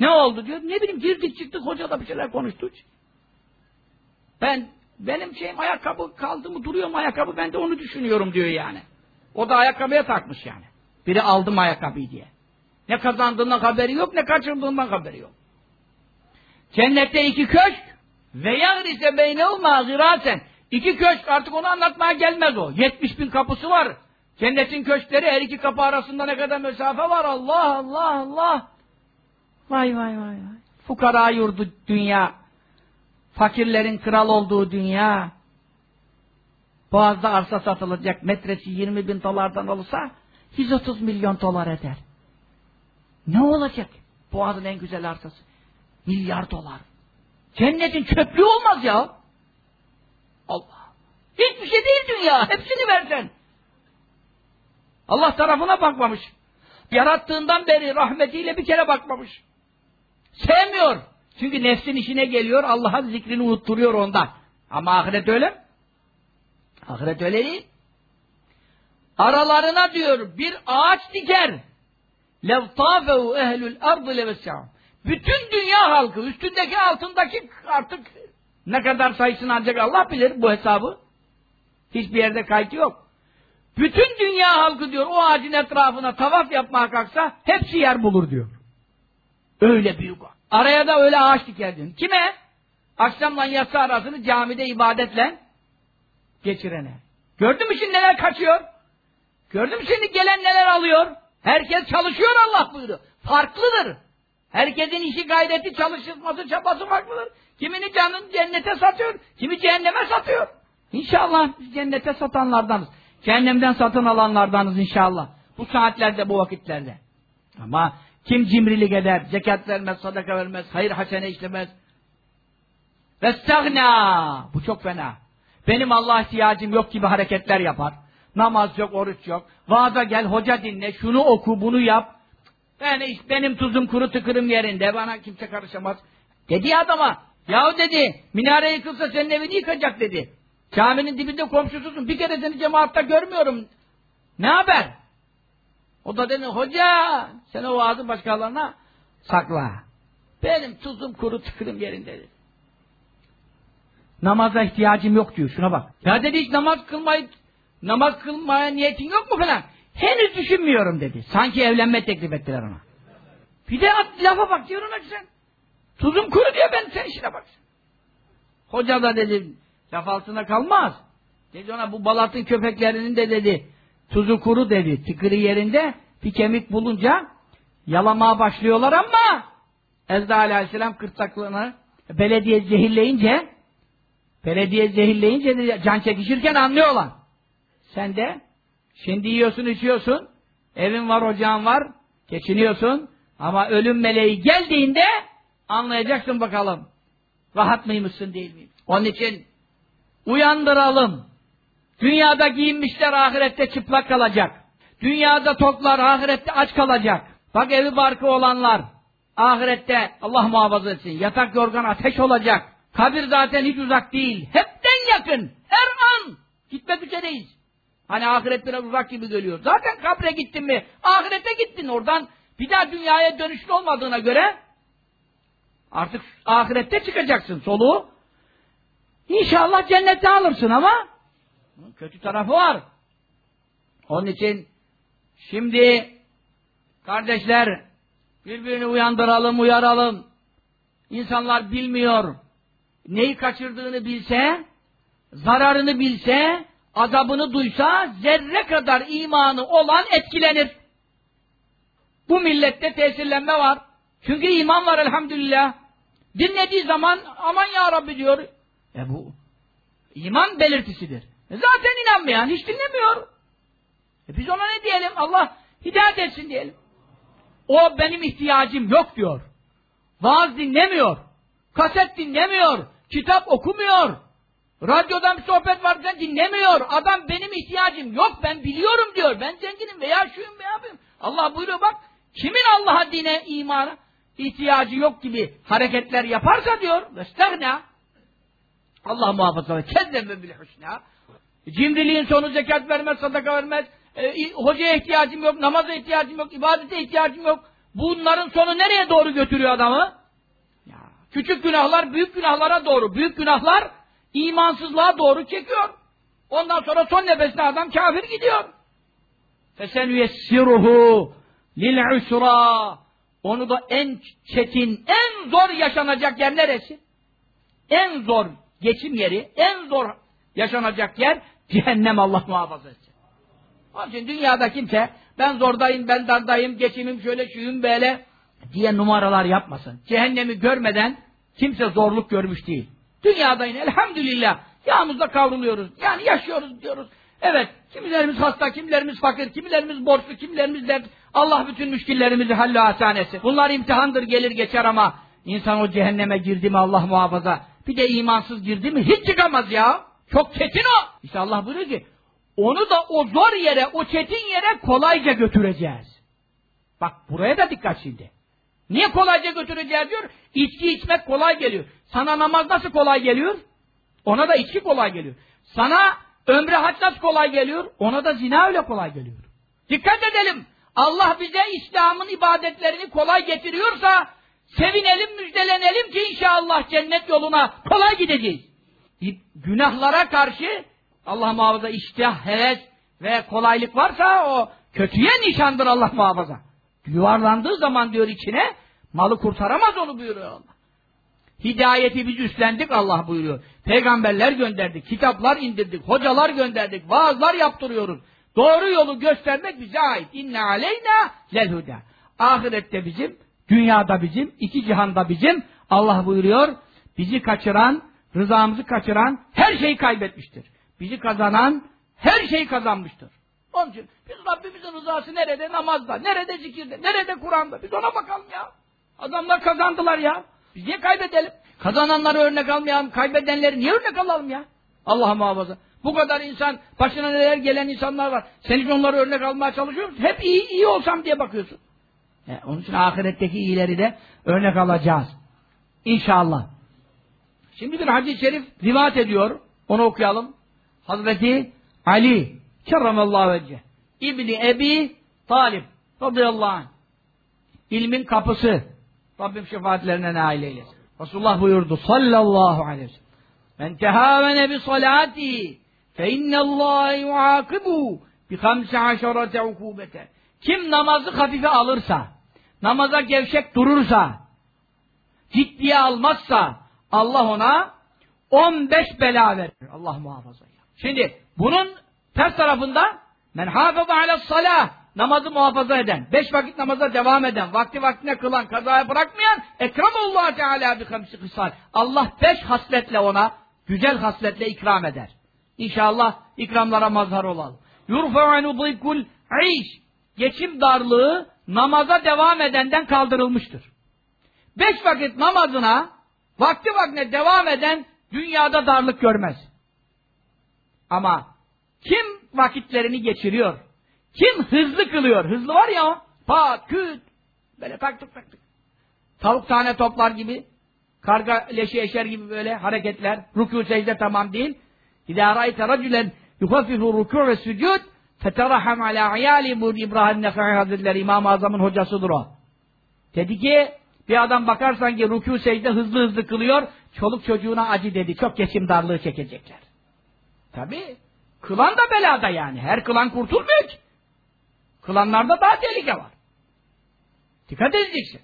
Ne oldu diyor. Ne bileyim girdik çıktık hoca da bir şeyler konuştu. Ben benim şeyim ayakkabı kaldı mı duruyor mu ayakkabı ben de onu düşünüyorum diyor yani. O da ayakkabıya takmış yani. Biri aldım ayakkabıyı diye. Ne kazandığından haberi yok ne kaçırdığından haberi yok. Cennette iki köşk ve yagrise beynevma girasen İki köşk artık onu anlatmaya gelmez o. 70 bin kapısı var. Cennetin köşkleri her iki kapı arasında ne kadar mesafe var. Allah Allah Allah. Vay vay vay vay. Fukara yurdu dünya. Fakirlerin kral olduğu dünya. Boğaz'da arsa satılacak. Metresi 20 bin dolardan olursa 130 milyon dolar eder. Ne olacak? Boğaz'ın en güzel arsası. Milyar dolar. Cennetin çöplüğü olmaz ya. Allah. Hiçbir şey değil dünya. Hepsini versen. Allah tarafına bakmamış. Yarattığından beri rahmetiyle bir kere bakmamış. Sevmiyor. Çünkü nefsin işine geliyor, Allah'ın zikrini unutturuyor ondan. Ama ahiret öyle mi? Ahiret öyle değil. Aralarına diyor bir ağaç diker. لَوْطَافَهُ اَهْلُ الْاَرْضِ لَوَسَّعُ Bütün dünya halkı, üstündeki altındaki artık ne kadar sayısını ancak Allah bilir bu hesabı. Hiçbir yerde kayıt yok. Bütün dünya halkı diyor o ağacın etrafına tavaf yapmaya kalksa hepsi yer bulur diyor. Öyle büyük o. Araya da öyle ağaç dikerdin. Kime? Akşamla yatsı arasını camide ibadetle geçirene. Gördün mü şimdi neler kaçıyor? Gördün mü şimdi gelen neler alıyor? Herkes çalışıyor Allah buyuruyor. Farklıdır. Herkesin işi gayreti çalışması çabası farklıdır. Kimini canın cennete satıyor, kimi cehenneme satıyor. İnşallah biz cennete satanlardanız. Cehennemden satın alanlardanız inşallah. Bu saatlerde, bu vakitlerde. Ama kim cimrilik eder, zekat vermez, sadaka vermez, hayır hasene işlemez. Vestagna! Bu çok fena. Benim Allah ihtiyacım yok gibi hareketler yapar. Namaz yok, oruç yok. Vaaza gel, hoca dinle, şunu oku, bunu yap. Ben, benim tuzum kuru tıkırım yerinde, bana kimse karışamaz. Dedi adama, yahu dedi, minare yıkılsa senin evini yıkacak dedi. Caminin dibinde komşususun, bir kere seni cemaatta görmüyorum. Ne haber? O da dedi, hoca, sen o vaazı başkalarına sakla. Benim tuzum kuru tıkırım yerinde dedi. Namaza ihtiyacım yok diyor, şuna bak. Ya dedi hiç namaz kılmayı, namaz kılmaya niyetin yok mu falan? Henüz düşünmüyorum dedi. Sanki evlenme teklif ettiler ona. Bir de at, lafa bak diyor ona sen. Tuzum kuru diyor ben sen işine bak. Hoca da dedi laf altına kalmaz. Dedi ona bu Balat'ın köpeklerinin de dedi tuzu kuru dedi. Tıkırı yerinde bir kemik bulunca yalamaya başlıyorlar ama Ezra aleyhisselam kırtaklığını belediye zehirleyince belediye zehirleyince can çekişirken anlıyorlar. Sen de şimdi yiyorsun içiyorsun evin var ocağın var geçiniyorsun ama ölüm meleği geldiğinde anlayacaksın bakalım. Rahat mıymışsın değil miyim? Onun için uyandıralım. Dünyada giyinmişler ahirette çıplak kalacak. Dünyada toklar ahirette aç kalacak. Bak evi barkı olanlar ahirette Allah muhafaza etsin. Yatak yorgan ateş olacak. Kabir zaten hiç uzak değil. Hepten yakın. Her an. Gitmek üzereyiz. Hani ahiret biraz uzak gibi geliyor. Zaten kabre gittin mi? Ahirete gittin. Oradan bir daha dünyaya dönüşlü olmadığına göre artık ahirette çıkacaksın soluğu. İnşallah cennette alırsın ama kötü tarafı var. Onun için şimdi kardeşler birbirini uyandıralım, uyaralım. İnsanlar bilmiyor. Neyi kaçırdığını bilse, zararını bilse, azabını duysa zerre kadar imanı olan etkilenir. Bu millette tesirlenme var. Çünkü iman var elhamdülillah. Dinlediği zaman aman ya Rabbi diyor. E bu iman belirtisidir. Zaten inanmayan hiç dinlemiyor. E biz ona ne diyelim? Allah hidayet etsin diyelim. O benim ihtiyacım yok diyor. Vaaz dinlemiyor. Kaset dinlemiyor. Kitap okumuyor. Radyodan bir sohbet varken dinlemiyor. Adam benim ihtiyacım yok ben biliyorum diyor. Ben zenginim veya şuyum veya buyum. Allah buyuruyor bak. Kimin Allah'a dine, imana ihtiyacı yok gibi hareketler yaparsa diyor. Vestagna. Allah muhafaza kezzebe bil husna. Cimriliğin sonu zekat vermez, sadaka vermez. E, hocaya ihtiyacım yok, namaza ihtiyacım yok, ibadete ihtiyacım yok. Bunların sonu nereye doğru götürüyor adamı? Ya. Küçük günahlar büyük günahlara doğru. Büyük günahlar imansızlığa doğru çekiyor. Ondan sonra son nefesine adam kafir gidiyor. فَسَنْ يَسِّرُهُ لِلْعُسْرَى Onu da en çetin, en zor yaşanacak yer neresi? En zor geçim yeri, en zor yaşanacak yer cehennem Allah muhafaza etsin. Onun için dünyada kimse ben zordayım, ben dardayım, geçimim şöyle, şuyum böyle diye numaralar yapmasın. Cehennemi görmeden kimse zorluk görmüş değil. Dünyada yine elhamdülillah yağımızda kavruluyoruz. Yani yaşıyoruz diyoruz. Evet, kimilerimiz hasta, kimilerimiz fakir, kimilerimiz borçlu, kimilerimiz dert. Allah bütün müşkillerimizi hallü hasanesi. Bunlar imtihandır gelir geçer ama insan o cehenneme girdi mi Allah muhafaza. Bir de imansız girdi mi hiç çıkamaz ya. Çok çetin o. İşte Allah buyuruyor ki onu da o zor yere, o çetin yere kolayca götüreceğiz. Bak buraya da dikkat şimdi. Niye kolayca götüreceğiz diyor? İçki içmek kolay geliyor. Sana namaz nasıl kolay geliyor? Ona da içki kolay geliyor. Sana ömre hac nasıl kolay geliyor? Ona da zina öyle kolay geliyor. Dikkat edelim. Allah bize İslam'ın ibadetlerini kolay getiriyorsa sevinelim, müjdelenelim ki inşallah cennet yoluna kolay gideceğiz. Günahlara karşı Allah muhafaza iştah, heves ve kolaylık varsa o kötüye nişandır Allah muhafaza. Yuvarlandığı zaman diyor içine malı kurtaramaz onu buyuruyor Allah. Hidayeti biz üstlendik Allah buyuruyor. Peygamberler gönderdik, kitaplar indirdik, hocalar gönderdik, vaazlar yaptırıyoruz. Doğru yolu göstermek bize ait. İnne aleyna lelhuda. Ahirette bizim, dünyada bizim, iki cihanda bizim. Allah buyuruyor, bizi kaçıran, rızamızı kaçıran her şeyi kaybetmiştir. Bizi kazanan her şeyi kazanmıştır. Onun için biz Rabbimizin rızası nerede? Namazda, nerede zikirde, nerede Kur'an'da? Biz ona bakalım ya. Adamlar kazandılar ya. Biz niye kaybedelim? Kazananları örnek almayalım, kaybedenleri niye örnek alalım ya? Allah muhafaza. Bu kadar insan, başına neler gelen insanlar var. Sen hiç onları örnek almaya çalışıyor musun? Hep iyi, iyi olsam diye bakıyorsun. Yani onun için ahiretteki iyileri de örnek alacağız. İnşallah. Şimdi bir hadis-i şerif rivayet ediyor. Onu okuyalım. Hazreti Ali kerramallahu vecce İbni Ebi Talib radıyallahu anh ilmin kapısı Rabbim şefaatlerine nail eylesin. Resulullah buyurdu sallallahu aleyhi ve sellem men tehâvene bi salâti fe innallâhe yuâkibu bi hamsi aşarate ukubete kim namazı hafife alırsa namaza gevşek durursa ciddiye almazsa Allah ona 15 bela verir. Allah muhafaza. Şimdi bunun ters tarafında men hafıza ala salah namazı muhafaza eden, beş vakit namaza devam eden, vakti vaktine kılan, kazaya bırakmayan ekramullah teala bi hamsi kısal. Allah beş hasletle ona, güzel hasletle ikram eder. İnşallah ikramlara mazhar olalım. Yurfa'anu dıykul iş. Geçim darlığı namaza devam edenden kaldırılmıştır. Beş vakit namazına vakti vaktine devam eden dünyada darlık görmez. Ama kim vakitlerini geçiriyor? Kim hızlı kılıyor? Hızlı var ya o. Pat, küt. Böyle taktık taktık. Tavuk tane toplar gibi. Karga leşi eşer gibi böyle hareketler. Rükû secde tamam değil. İzâ râite racülen yuhafifu rükû ve sücud feteraham alâ ayâli bu İbrahim Nefai Hazretleri İmam-ı Azam'ın hocasıdır o. Dedi ki bir adam bakarsan ki rükû secde hızlı hızlı kılıyor çoluk çocuğuna acı dedi. Çok geçim darlığı çekecekler. Tabi. Kılan da belada yani. Her kılan kurtulmuyor ki. Kılanlarda daha tehlike var. Dikkat edeceksin.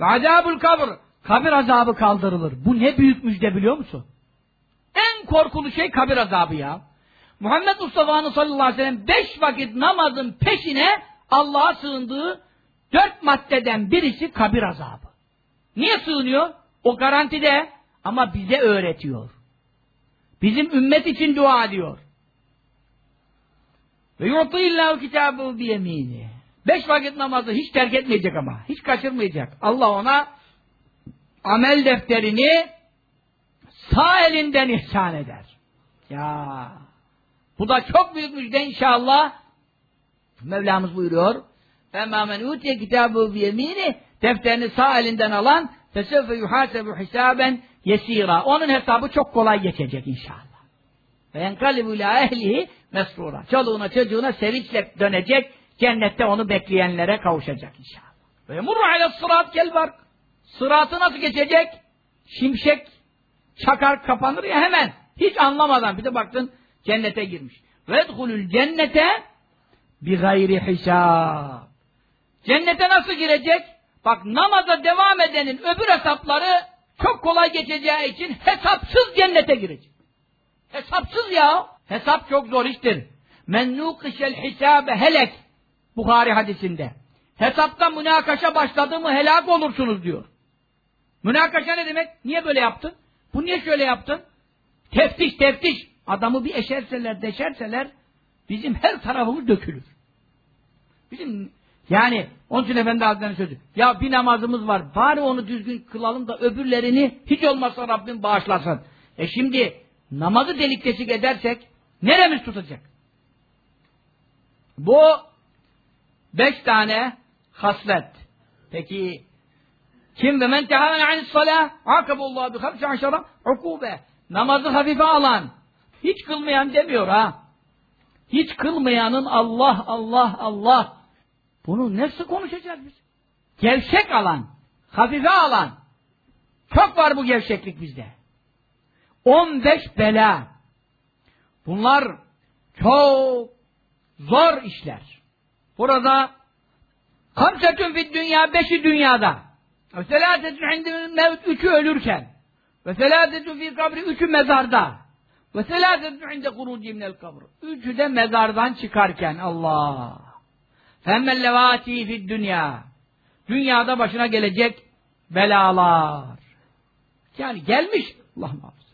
Ve kabr. Kabir azabı kaldırılır. Bu ne büyük müjde biliyor musun? En korkulu şey kabir azabı ya. Muhammed Mustafa'nın sallallahu aleyhi ve sellem beş vakit namazın peşine Allah'a sığındığı dört maddeden birisi kabir azabı. Niye sığınıyor? O garantide ama bize öğretiyor. Bizim ümmet için dua ediyor. Ve yu'tihillahu kitabehu biyemini. Beş vakit namazı hiç terk etmeyecek ama. Hiç kaçırmayacak. Allah ona amel defterini sağ elinden ihsan eder. Ya bu da çok büyük müjde inşallah. Mevlamız buyuruyor. فَمَا مَنْ اُوْتِيَ كِتَابُهُ بِيَم۪ينِ Defterini sağ elinden alan فَسَوْفَ يُحَاسَبُ حِسَابًا yesira. Onun hesabı çok kolay geçecek inşallah. Ve enkalibu ila ehlihi mesrura. Çoluğuna çocuğuna sevinçle dönecek. Cennette onu bekleyenlere kavuşacak inşallah. Ve murru ale sırat kel bark. Sıratı nasıl geçecek? Şimşek çakar kapanır ya hemen. Hiç anlamadan bir de baktın cennete girmiş. Vedhulül cennete bi gayri hisab. Cennete nasıl girecek? Bak namaza devam edenin öbür hesapları çok kolay geçeceği için hesapsız cennete girecek. Hesapsız ya. Hesap çok zor iştir. Men nukişel hisabe helek. Bukhari hadisinde. Hesapta münakaşa başladı mı helak olursunuz diyor. Münakaşa ne demek? Niye böyle yaptın? Bu niye şöyle yaptın? Teftiş teftiş. Adamı bir eşerseler deşerseler bizim her tarafımız dökülür. Bizim yani onun için Efendi Hazretleri'nin sözü. Ya bir namazımız var. Bari onu düzgün kılalım da öbürlerini hiç olmazsa Rabbim bağışlasın. E şimdi namazı delik deşik edersek neremiz tutacak? Bu beş tane haslet. Peki kim ve men tehâne anis salâh akabullahu bi hamsi aşara ukube. Namazı hafife alan, hiç kılmayan demiyor ha. Hiç kılmayanın Allah, Allah, Allah. Bunu nasıl konuşacağız biz? Gevşek alan, hafife alan. Çok var bu gevşeklik bizde. 15 bela. Bunlar çok zor işler. Burada kamsetün fid dünya, beşi dünyada. Ve selâsetün mevt, üçü ölürken. Ve selâsetün fil kabri, üçü mezarda. Ve selâsetün inde kuruci minel kabr. Üçü de mezardan çıkarken. Allah. Femmel levâti fid dünya. Dünyada başına gelecek belalar. Yani gelmiş. Allah muhafaza.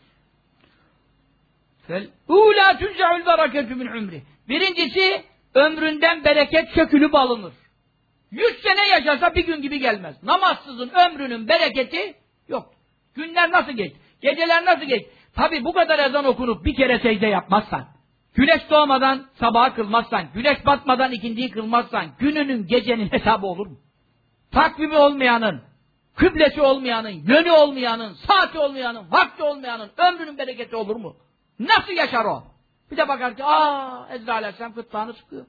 Fel ula tüzce'ül bereketü. Birincisi ömründen bereket sökülüp alınır. Yüz sene yaşasa bir gün gibi gelmez. Namazsızın ömrünün bereketi yok. Günler nasıl geç? Geceler nasıl geç? Tabi bu kadar ezan okunup bir kere secde yapmazsan, güneş doğmadan sabaha kılmazsan, güneş batmadan ikinciyi kılmazsan, gününün gecenin hesabı olur mu? Takvimi olmayanın, kıblesi olmayanın, yönü olmayanın, saati olmayanın, vakti olmayanın ömrünün bereketi olur mu? Nasıl yaşar o? Bir de bakar ki aa Ezra Aleyhisselam kıtlağını sıkıyor.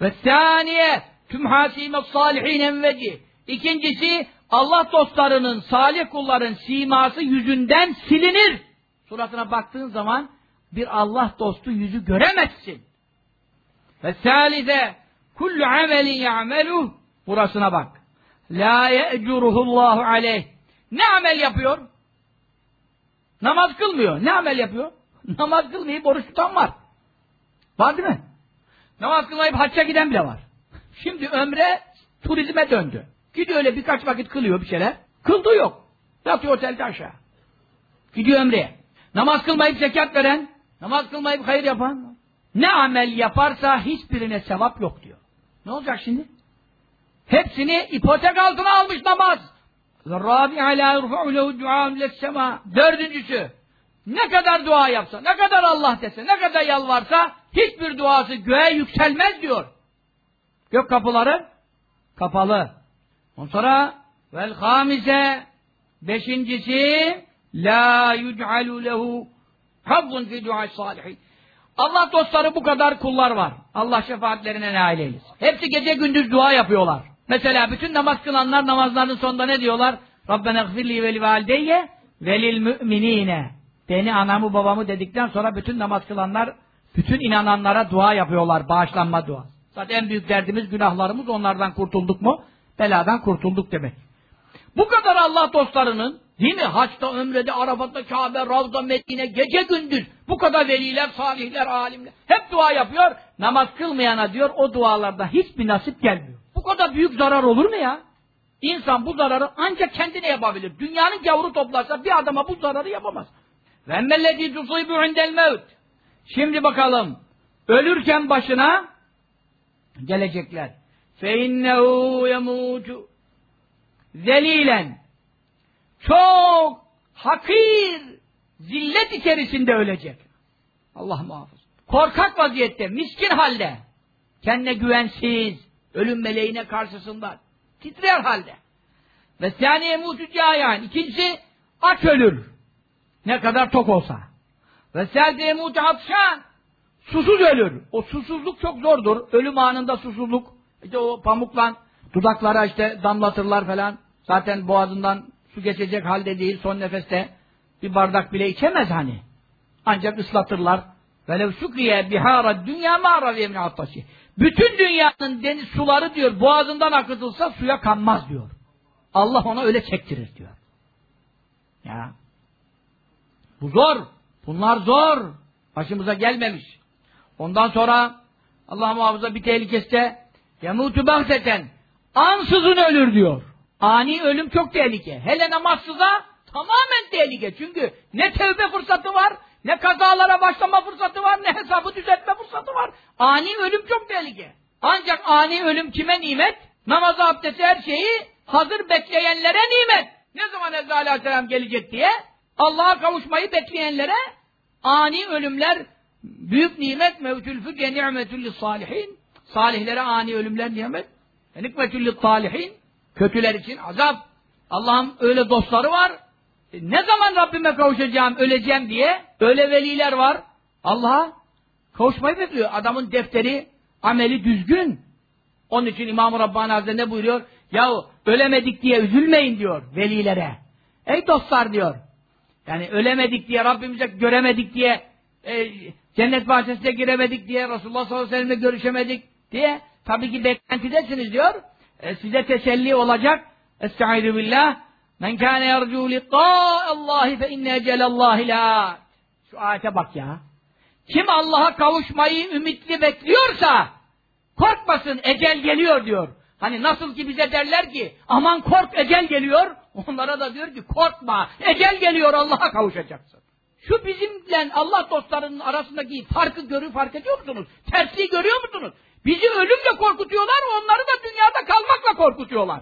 Ve saniye tüm hasime salihin enveci. İkincisi Allah dostlarının, salih kulların siması yüzünden silinir. Suratına baktığın zaman bir Allah dostu yüzü göremezsin. Ve salize kullu amelin ya'meluh burasına bak. La ye'curuhullahu aleyh. Ne amel yapıyor? Namaz kılmıyor. Ne amel yapıyor? Namaz kılmayıp oruç tutan var. Var değil mi? Namaz kılmayıp hacca giden bile var. Şimdi ömre turizme döndü. Gidiyor öyle birkaç vakit kılıyor bir şeyler. Kıldığı yok. Yatıyor otelde aşağı. Gidiyor ömreye. Namaz kılmayıp zekat veren, namaz kılmayıp hayır yapan, ne amel yaparsa hiçbirine sevap yok diyor. Ne olacak şimdi? Hepsini ipotek altına almış namaz. Dördüncüsü, ne kadar dua yapsa, ne kadar Allah dese, ne kadar yalvarsa, hiçbir duası göğe yükselmez diyor. Gök kapıları kapalı. Ondan sonra vel hamise beşincisi la yud'alu lehu hazzun fi du'a salihin. Allah dostları bu kadar kullar var. Allah şefaatlerine nail eylesin. Hepsi gece gündüz dua yapıyorlar. Mesela bütün namaz kılanlar namazlarının sonunda ne diyorlar? Rabbena gfirli ve li valideyye ve lil müminine. Beni anamı babamı dedikten sonra bütün namaz kılanlar bütün inananlara dua yapıyorlar. Bağışlanma dua. Zaten en büyük derdimiz günahlarımız onlardan kurtulduk mu? Beladan kurtulduk demek. Bu kadar Allah dostlarının değil mi? Haçta, ömrede, Arafat'ta, Kabe, Ravda, Medine, gece gündüz bu kadar veliler, salihler, alimler hep dua yapıyor. Namaz kılmayana diyor o dualarda hiçbir nasip gelmiyor. Bu kadar büyük zarar olur mu ya? İnsan bu zararı ancak kendine yapabilir. Dünyanın gavuru toplarsa bir adama bu zararı yapamaz. وَاَمَّ الَّذ۪ي تُصِيبُ عِنْدَ الْمَوْتِ Şimdi bakalım. ölürken başına gelecekler. فَاِنَّهُ يَمُوتُ zelilen çok hakir zillet içerisinde ölecek. Allah muhafız. Korkak vaziyette, miskin halde, kendine güvensiz, ölüm meleğine karşısında, titrer halde. Ve saniye mutucayan, ikincisi aç ölür. Ne kadar tok olsa. Ve serde mutatşan, susuz ölür. O susuzluk çok zordur. Ölüm anında susuzluk. İşte o pamukla dudaklara işte damlatırlar falan. Zaten boğazından su geçecek halde değil son nefeste. Bir bardak bile içemez hani. Ancak ıslatırlar. Velev sukiye bihara dünya ma'ra ve attasi. Bütün dünyanın deniz suları diyor boğazından akıtılsa suya kanmaz diyor. Allah ona öyle çektirir diyor. Ya. Bu zor. Bunlar zor. Başımıza gelmemiş. Ondan sonra Allah muhafaza bir tehlikesi yamutu bahteten ansızın ölür diyor. Ani ölüm çok tehlike. Hele namazsıza tamamen tehlike. Çünkü ne tevbe fırsatı var, ne kazalara başlama fırsatı var, ne hesabı düzeltme fırsatı var. Ani ölüm çok tehlike. Ancak ani ölüm kime nimet? Namazı, abdesti, her şeyi hazır bekleyenlere nimet. Ne zaman Ezra Aleyhisselam gelecek diye Allah'a kavuşmayı bekleyenlere ani ölümler büyük nimet mevcül füce ni'metül salihin. Salihlere ani ölümler nimet. Nikmetül salihin. Kötüler için azap. Allah'ın öyle dostları var. E, ne zaman Rabbime kavuşacağım, öleceğim diye öyle veliler var. Allah'a kavuşmayı bekliyor. Adamın defteri, ameli düzgün. Onun için İmam-ı Rabbani Hazretleri ne buyuruyor? Yahu ölemedik diye üzülmeyin diyor velilere. Ey dostlar diyor. Yani ölemedik diye, Rabbimize göremedik diye, e, cennet bahçesine giremedik diye, Resulullah sallallahu aleyhi ve sellem'le görüşemedik diye, tabii ki beklentidesiniz diyor. E, size teselli olacak. Estaizu billah. Men kâne yercû liqâ'allâhi fe inne ecelallâhi lâ. Şu ayete bak ya. Kim Allah'a kavuşmayı ümitli bekliyorsa korkmasın ecel geliyor diyor. Hani nasıl ki bize derler ki aman kork ecel geliyor. Onlara da diyor ki korkma ecel geliyor Allah'a kavuşacaksın. Şu bizimle Allah dostlarının arasındaki farkı görü fark ediyor musunuz? Tersliği görüyor musunuz? Bizi ölümle korkutuyorlar, onları da dünyada kalmakla korkutuyorlar.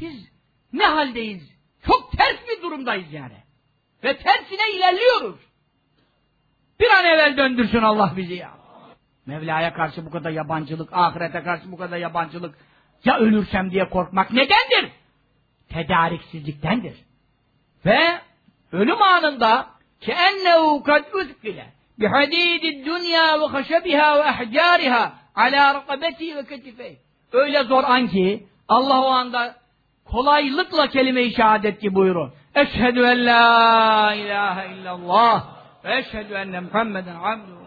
Biz ne haldeyiz? Çok ters bir durumdayız yani. Ve tersine ilerliyoruz. Bir an evvel döndürsün Allah bizi ya. Mevla'ya karşı bu kadar yabancılık, ahirete karşı bu kadar yabancılık, ya ölürsem diye korkmak nedendir? Tedariksizliktendir. Ve ölüm anında ki ennehu kad utkile bihadidid dünya ve haşebiha ve ala rakabeti ve ketifey. Öyle zor an ki Allah o anda kolaylıkla kelime-i şehadet buyurur. Eşhedü en la ilahe illallah ve eşhedü enne Muhammeden abduhu.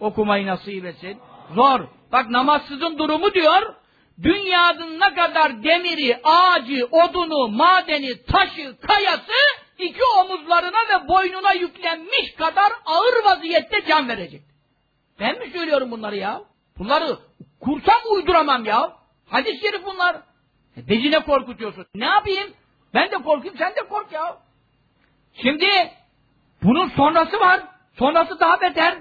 Okumayı nasip etsin. Zor. Bak namazsızın durumu diyor. Dünyanın ne kadar demiri, ağacı, odunu, madeni, taşı, kayası iki omuzlarına ve boynuna yüklenmiş kadar ağır vaziyette can verecek. Ben mi söylüyorum bunları ya? Bunları kursam uyduramam ya. Hadis-i bunlar. E, bezine korkutuyorsun. Ne yapayım? Ben de korkayım, sen de kork ya. Şimdi bunun sonrası var. Sonrası daha beter.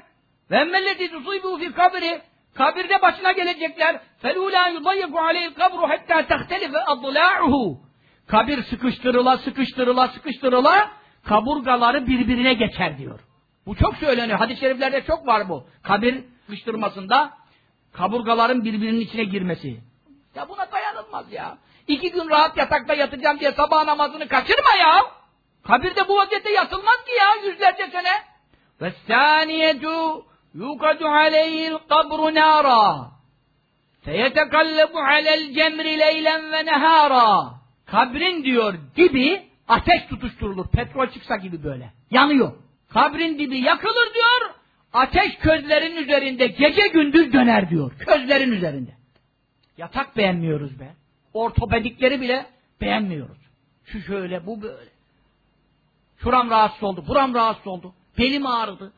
Ve emmellezi tusibu fi kabri kabirde başına gelecekler. Felûlâ yudayyiku aleyhil kabru hattâ tehtelife adlâ'uhu. Kabir sıkıştırıla, sıkıştırıla, sıkıştırıla kaburgaları birbirine geçer diyor. Bu çok söyleniyor. Hadis-i şeriflerde çok var bu. Kabir sıkıştırmasında kaburgaların birbirinin içine girmesi. Ya buna dayanılmaz ya. İki gün rahat yatakta yatacağım diye sabah namazını kaçırma ya. Kabirde bu vaziyette yatılmaz ki ya yüzlerce sene. Yukadu aleyhil kabru nara. Feyetekallebu alel cemri leylen ve nehara. Kabrin diyor dibi ateş tutuşturulur. Petrol çıksa gibi böyle. Yanıyor. Kabrin dibi yakılır diyor. Ateş közlerin üzerinde gece gündüz döner diyor. Közlerin üzerinde. Yatak beğenmiyoruz be. Ortopedikleri bile beğenmiyoruz. Şu şöyle, bu böyle. Şuram rahatsız oldu, buram rahatsız oldu. Belim ağrıdı.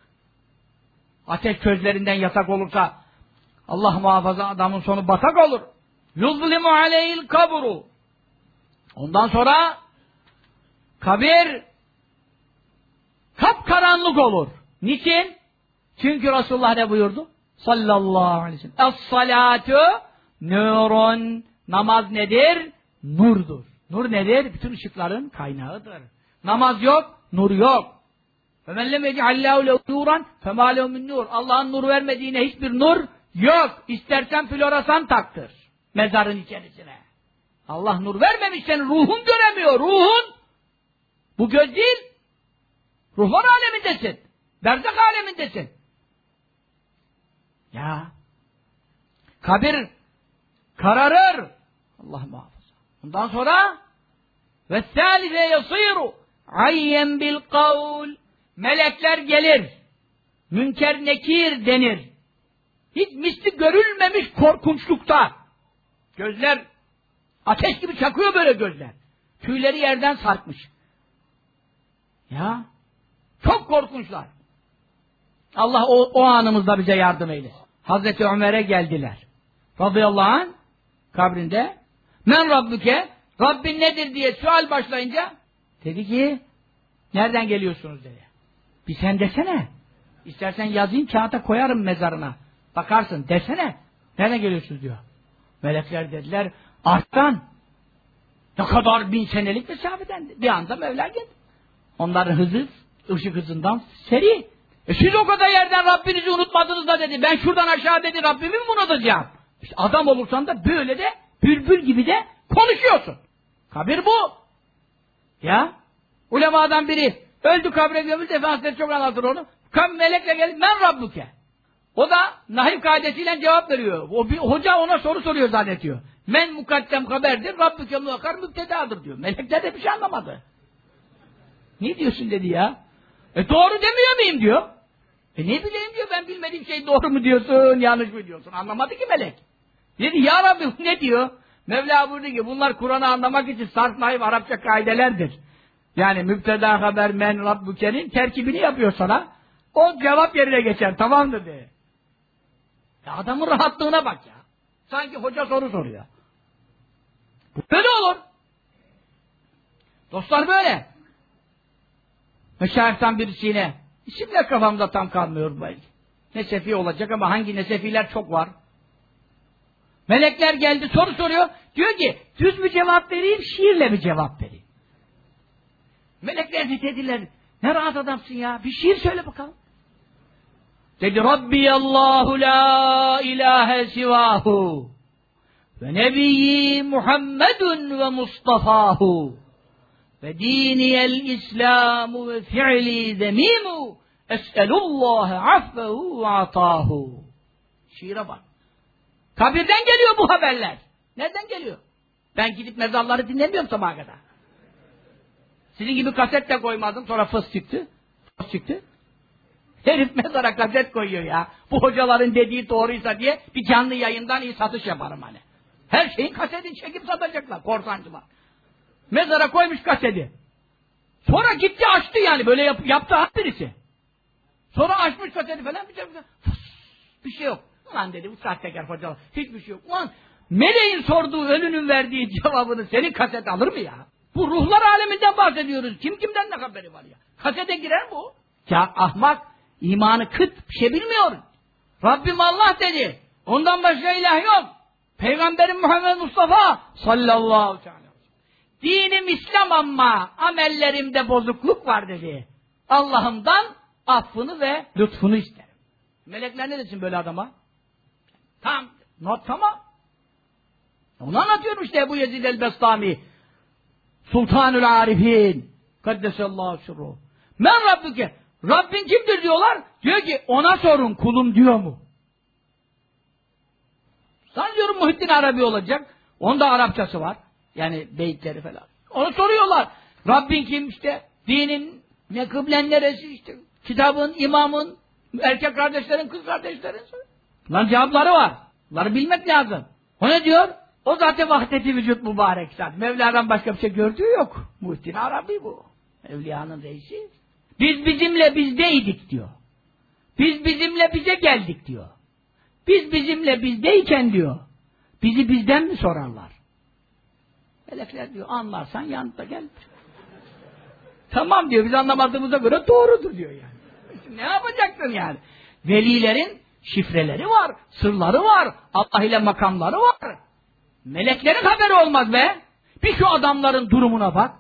Ateş közlerinden yatak olursa Allah muhafaza adamın sonu batak olur. Yuzlimu aleyhil kaburu. Ondan sonra kabir kapkaranlık olur. Niçin? Çünkü Resulullah ne buyurdu? sallallahu aleyhi ve sellem. Es-salatu nurun. Namaz nedir? Nurdur. Nur nedir? Bütün ışıkların kaynağıdır. Namaz yok, nur yok. فَمَنْ لَمْ يَجْعَلَّهُ لَهُ نُورًا فَمَا لَهُ مِنْ nur. Allah'ın nur vermediğine hiçbir nur yok. İstersen floresan taktır. Mezarın içerisine. Allah nur vermemiş senin ruhun göremiyor. Ruhun. Bu göz değil. Ruhlar alemindesin. Berzak alemindesin. Ya. Kabir kararır. Allah muhafaza. Ondan sonra ve salife yasiru ayyen bil kavl melekler gelir. Münker nekir denir. Hiç misli görülmemiş korkunçlukta. Gözler ateş gibi çakıyor böyle gözler. Tüyleri yerden sarkmış. Ya çok korkunçlar. Allah o, o anımızda bize yardım eylesin. Hazreti Ömer'e geldiler. Radıyallahu anh kabrinde Men Rabbüke Rabbin nedir diye sual başlayınca dedi ki nereden geliyorsunuz dedi. Bir sen desene. İstersen yazayım kağıta koyarım mezarına. Bakarsın desene. Nereden geliyorsunuz diyor. Melekler dediler arttan. Ne kadar bin senelik mesafeden. Bir anda Mevla geldi. Onların hızı ışık hızından seri. E siz o kadar yerden Rabbinizi unutmadınız da dedi. Ben şuradan aşağı dedi Rabbimi mi unutacağım? İşte adam olursan da böyle de bülbül gibi de konuşuyorsun. Kabir bu. Ya. Ulemadan biri öldü kabre gömüldü. Efendimiz çok anlatır onu. Kam melekle geldi. Men Rabbuke. O da nahiv kaidesiyle cevap veriyor. O bir, hoca ona soru soruyor zannediyor. Men mukaddem haberdir. Rabbuke muhakkar müptedadır diyor. Melekler de bir şey anlamadı. Ne diyorsun dedi ya. E doğru demiyor muyum diyor. E ne bileyim diyor ben bilmediğim şey doğru mu diyorsun yanlış mı diyorsun. Anlamadı ki melek. Dedi ya Rabbi ne diyor? Mevla buyurdu ki bunlar Kur'an'ı anlamak için sarf Arapça kaidelerdir. Yani müpteda haber men rabbuke'nin terkibini yapıyor sana. O cevap yerine geçer tamam dedi. Ya adamın rahatlığına bak ya. Sanki hoca soru soruyor. Böyle olur. Dostlar böyle. Meşayihtan isimler kafamda tam kalmıyor belki. Nesefi olacak ama hangi nesefiler çok var. Melekler geldi soru soruyor. Diyor ki düz mü cevap vereyim şiirle mi cevap vereyim? Melekler de dediler ne rahat adamsın ya bir şiir söyle bakalım. Dedi Rabbi Allahu la ilahe sivahu ve nebiyyi Muhammedun ve Mustafahu ve diniyel İslamu ve fi'li zemimu es'elullaha affehu ve atahu. Şiire bak. Kabirden geliyor bu haberler. Nereden geliyor? Ben gidip mezarları dinlemiyorum sabaha kadar. Sizin gibi kaset de koymadım sonra fıs çıktı. Fıs çıktı. Herif mezara kaset koyuyor ya. Bu hocaların dediği doğruysa diye bir canlı yayından iyi satış yaparım hani. Her şeyin kasetini çekip satacaklar korsancılar. Mezara koymuş kaseti. Sonra gitti açtı yani böyle yap, yaptı birisi. Sonra açmış kaseti falan bir şey, bir şey yok. Ulan dedi bu sahtekar hocalar hiçbir şey yok. Ulan meleğin sorduğu ölünün verdiği cevabını senin kaset alır mı ya? Bu ruhlar aleminden bahsediyoruz. Kim kimden ne haberi var ya? Kasete girer bu. Ya ahmak imanı kıt bir şey bilmiyor. Rabbim Allah dedi. Ondan başka ilah yok. Peygamberim Muhammed Mustafa sallallahu aleyhi ve sellem. Dinim İslam ama amellerimde bozukluk var dedi. Allah'ımdan affını ve lütfunu isterim. Melekler ne desin böyle adama? Tam, not tamam. Onu anlatıyorum işte bu Yezid el-Bestami. Sultanül Arifin. Kaddesallahu sürruhu. Men Rabbüke. Rabbin kimdir diyorlar. Diyor ki ona sorun kulum diyor mu? Sanıyorum Muhittin Arabi olacak. Onda Arapçası var. Yani beyitleri falan. Onu soruyorlar. Rabbin kim işte? Dinin ne kıblen neresi işte? Kitabın, imamın, erkek kardeşlerin, kız kardeşlerin. Lan cevapları var. Bunları bilmek lazım. O ne diyor? O zaten vahdeti vücut mübarek zaten. Mevla'dan başka bir şey gördüğü yok. Muhittin Arabi bu. Evliyanın reisi. Biz bizimle bizdeydik diyor. Biz bizimle bize geldik diyor. Biz bizimle bizdeyken diyor. Bizi bizden mi sorarlar? Melekler diyor anlarsan yanında gel. Tamam diyor biz anlamadığımıza göre doğrudur diyor yani. ne yapacaksın yani? Velilerin şifreleri var, sırları var, Allah ile makamları var. Meleklerin haberi olmaz be. Bir şu adamların durumuna bak.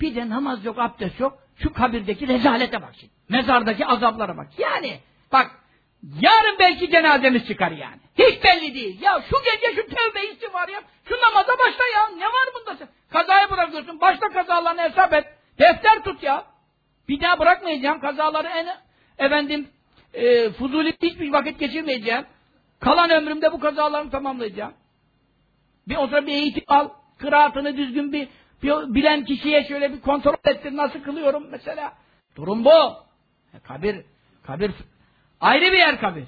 Bir de namaz yok, abdest yok. Şu kabirdeki rezalete bak şimdi. Mezardaki azaplara bak. Yani bak yarın belki cenazemiz çıkar yani. Hiç belli değil. Ya şu gece şu tövbe istiğfar yap. Şu namaza başla ya. Ne var bunda sen? Kazaya bırakıyorsun. Başla kazalarını hesap et. Defter tut ya. Bir daha bırakmayacağım. Kazaları en efendim e, fuzuli hiçbir vakit geçirmeyeceğim. Kalan ömrümde bu kazalarımı tamamlayacağım. Bir o bir eğitim al. Kıraatını düzgün bir, bir bilen kişiye şöyle bir kontrol ettir. Nasıl kılıyorum mesela. Durum bu. E, kabir, kabir ayrı bir yer kabir.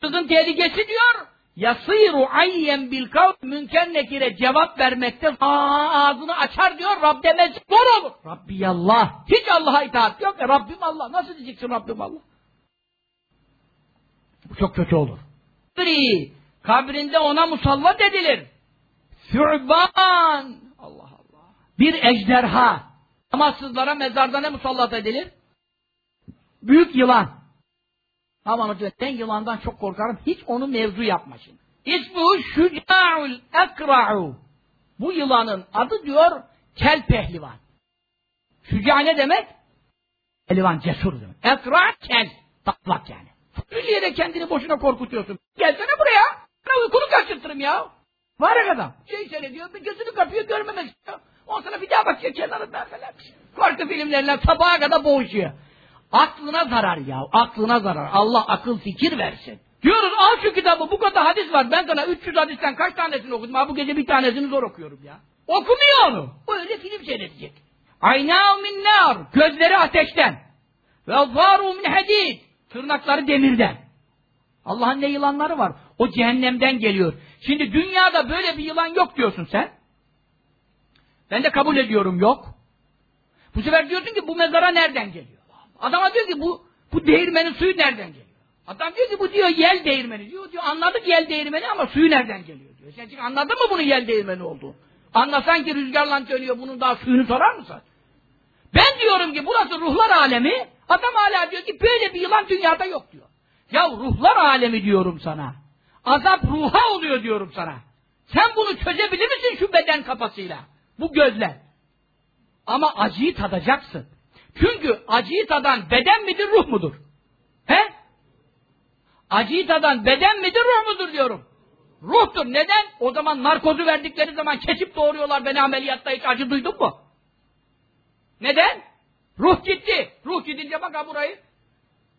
Kızın tehlikesi diyor. Yasiru ayyen bil kavl münker nekire cevap vermekte Aa, ağzını açar diyor Rab demez zor olur. Rabbi Allah. Hiç Allah'a itaat yok. E, Rabbim Allah. Nasıl diyeceksin Rabbim Allah? Bu çok kötü olur. Kabrinde ona musallat edilir. Sü'ban. Allah Allah. Bir ejderha. Namazsızlara mezarda ne musallat edilir? Büyük yılan. Aman hocam ben yılandan çok korkarım. Hiç onu mevzu yapma şimdi. İsmuhu şüca'ul ekra'u. Bu yılanın adı diyor kel pehlivan. Şüca ne demek? Pehlivan cesur demek. Ekra kel. Taklak yani. Hülliye de kendini boşuna korkutuyorsun. Gelsene buraya. Ben uykunu kaçırtırım ya. Var adam. Şey seyrediyor, bir gözünü kapıyor, görmemek istiyor. Ondan sonra bir daha bakıyor kenarından falan. Korku filmlerinden sabaha kadar boğuşuyor. Aklına zarar ya, aklına zarar. Allah akıl fikir versin. Diyoruz al şu kitabı, bu kadar hadis var. Ben sana 300 hadisten kaç tanesini okudum? Ha bu gece bir tanesini zor okuyorum ya. Okumuyor onu. Öyle film seyredecek. Aynâ min nar. Gözleri ateşten. Ve zâru min hadid. Tırnakları demirden. Allah'ın ne yılanları var. O cehennemden geliyor. Şimdi dünyada böyle bir yılan yok diyorsun sen. Ben de kabul ediyorum yok. Bu sefer diyorsun ki bu mezara nereden geliyor? Adama diyor ki bu bu değirmenin suyu nereden geliyor? Adam diyor ki bu diyor yel değirmeni diyor. diyor anladık yel değirmeni ama suyu nereden geliyor diyor. Sen çünkü anladın mı bunun yel değirmeni olduğunu? Anlasan ki rüzgarla dönüyor bunun daha suyunu sorar mısın? Ben diyorum ki burası ruhlar alemi. Adam hala diyor ki böyle bir yılan dünyada yok diyor. Ya ruhlar alemi diyorum sana. Azap ruha oluyor diyorum sana. Sen bunu çözebilir misin şu beden kafasıyla? Bu gözle. Ama acıyı tadacaksın. Çünkü acıyı tadan beden midir, ruh mudur? He? Acıyı tadan beden midir, ruh mudur diyorum. Ruhtur. Neden? O zaman narkozu verdikleri zaman kesip doğuruyorlar beni ameliyatta hiç acı duydun mu? Neden? Ruh gitti. Ruh gidince bak burayı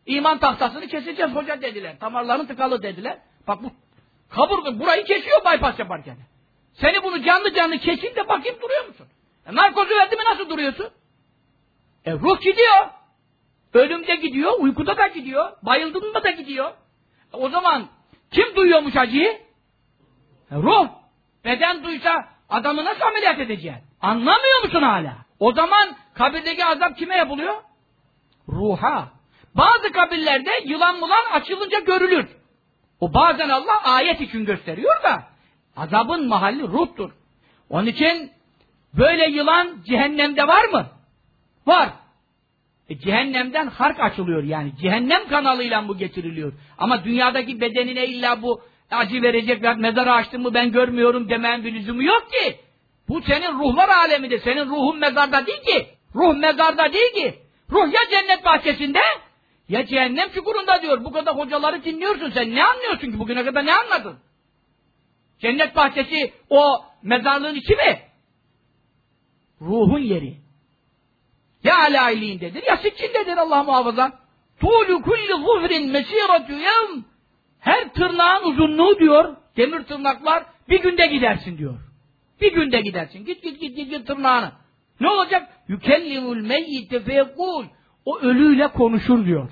İman tahtasını keseceğiz hoca dediler. Damarların tıkalı dediler. Bak bu kaburga burayı kesiyor bypass yaparken. Seni bunu canlı canlı kesin de bakayım duruyor musun? E, narkozu verdi mi nasıl duruyorsun? E ruh gidiyor. Ölümde gidiyor, uykuda da gidiyor, bayıldın mı da gidiyor. E, o zaman kim duyuyormuş acıyı? E, ruh. Beden duysa adamı nasıl ameliyat edeceksin? Anlamıyor musun hala? O zaman kabirdeki azap kime yapılıyor? Ruha. Bazı kabirlerde yılan mulan açılınca görülür. O bazen Allah ayet için gösteriyor da azabın mahalli ruhtur. Onun için böyle yılan cehennemde var mı? Var. E, cehennemden hark açılıyor yani. Cehennem kanalıyla bu getiriliyor. Ama dünyadaki bedenine illa bu acı verecek mezarı açtın mı ben görmüyorum demen bir lüzumu yok ki. Bu senin ruhlar alemidir. Senin ruhun mezarda değil ki. Ruh mezarda değil ki. Ruh ya cennet bahçesinde ya cehennem çukurunda diyor. Bu kadar hocaları dinliyorsun sen. Ne anlıyorsun ki? Bugüne kadar ne anladın? Cennet bahçesi o mezarlığın içi mi? Ruhun yeri. Ya alayliğindedir ya siccindedir Allah muhafaza. Tuğlu kulli zufrin mesiratü yevm. Her tırnağın uzunluğu diyor. Demir tırnaklar bir günde gidersin diyor. Bir günde gidersin. Git git git git, git tırnağını. Ne olacak? Yükellimul meyyite feyekul. O ölüyle konuşur diyor.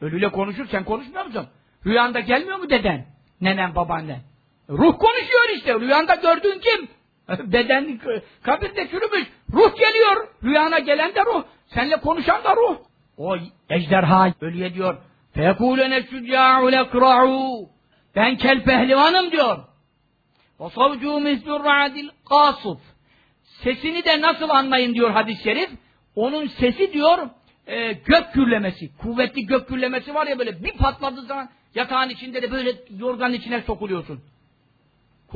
Ölüyle konuşur sen konuşmuyor musun? Rüyanda gelmiyor mu deden? Nenen babaannen. Ruh konuşuyor işte. Rüyanda gördüğün kim? Beden kabirde çürümüş. Ruh geliyor. Rüyana gelen de ruh. Seninle konuşan da ruh. O ejderha ölüye diyor. Fekulene şücca'u lekra'u. Ben kel pehlivanım diyor. Ve savcu mislur ra'dil kasuf. Sesini de nasıl anlayın diyor hadis-i şerif. Onun sesi diyor e, gök gürlemesi, kuvvetli gök gürlemesi var ya böyle bir patladığı zaman Yatağın içinde de böyle yorganın içine sokuluyorsun.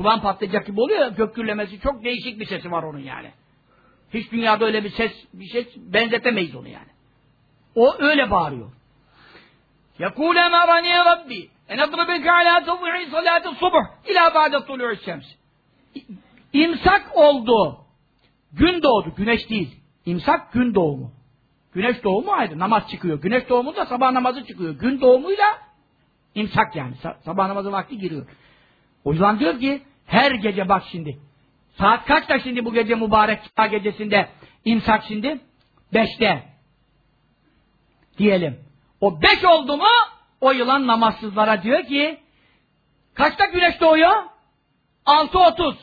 Kulağın patlayacak gibi oluyor ya, gök gürlemesi. Çok değişik bir sesi var onun yani. Hiç dünyada öyle bir ses, bir ses benzetemeyiz onu yani. O öyle bağırıyor. يَقُولَ مَرَنِي رَبِّي اَنَضْرِبِكَ عَلَى تَضْعِي صَلَاتِ الصُّبُحِ اِلَى بَعْدَ طُلُعِ الشَّمْسِ İmsak oldu. Gün doğdu. Güneş değil. İmsak gün doğumu. Güneş doğumu ayrı. Namaz çıkıyor. Güneş doğumu da sabah namazı çıkıyor. Gün doğumuyla imsak yani. Sabah namazı vakti giriyor. O yüzden diyor ki her gece bak şimdi. Saat kaçta şimdi bu gece mübarek gecesinde imsak şimdi? Beşte. Diyelim. O beş oldu mu o yılan namazsızlara diyor ki kaçta güneş doğuyor? Altı otuz.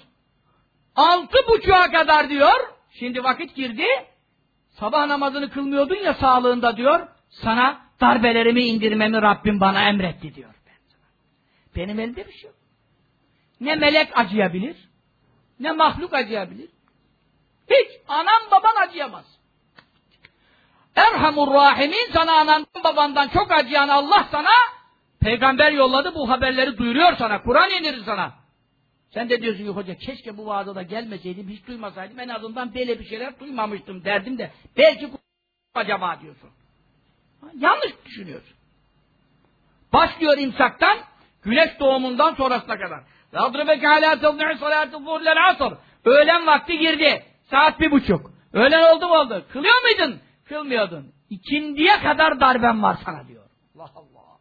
Altı buçuğa kadar diyor. Şimdi vakit girdi. Sabah namazını kılmıyordun ya sağlığında diyor. Sana darbelerimi indirmemi Rabbim bana emretti diyor. Benim elimde bir şey yok. Ne melek acıyabilir, ne mahluk acıyabilir. Hiç anam baban acıyamaz. Erhamur Rahimin sana anandan babandan çok acıyan Allah sana peygamber yolladı bu haberleri duyuruyor sana. Kur'an indirir sana. Sen de diyorsun ki hoca keşke bu vaada da gelmeseydim hiç duymasaydım en azından böyle bir şeyler duymamıştım derdim de belki acaba diyorsun. Yanlış düşünüyorsun. Başlıyor imsaktan güneş doğumundan sonrasına kadar. Radribeke alâ tevdi'i salâti zuhurlel asr. Öğlen vakti girdi. Saat bir buçuk. Öğlen oldu mu oldu. Kılıyor muydun? Kılmıyordun. İkindiye kadar darben var sana diyor. Allah Allah.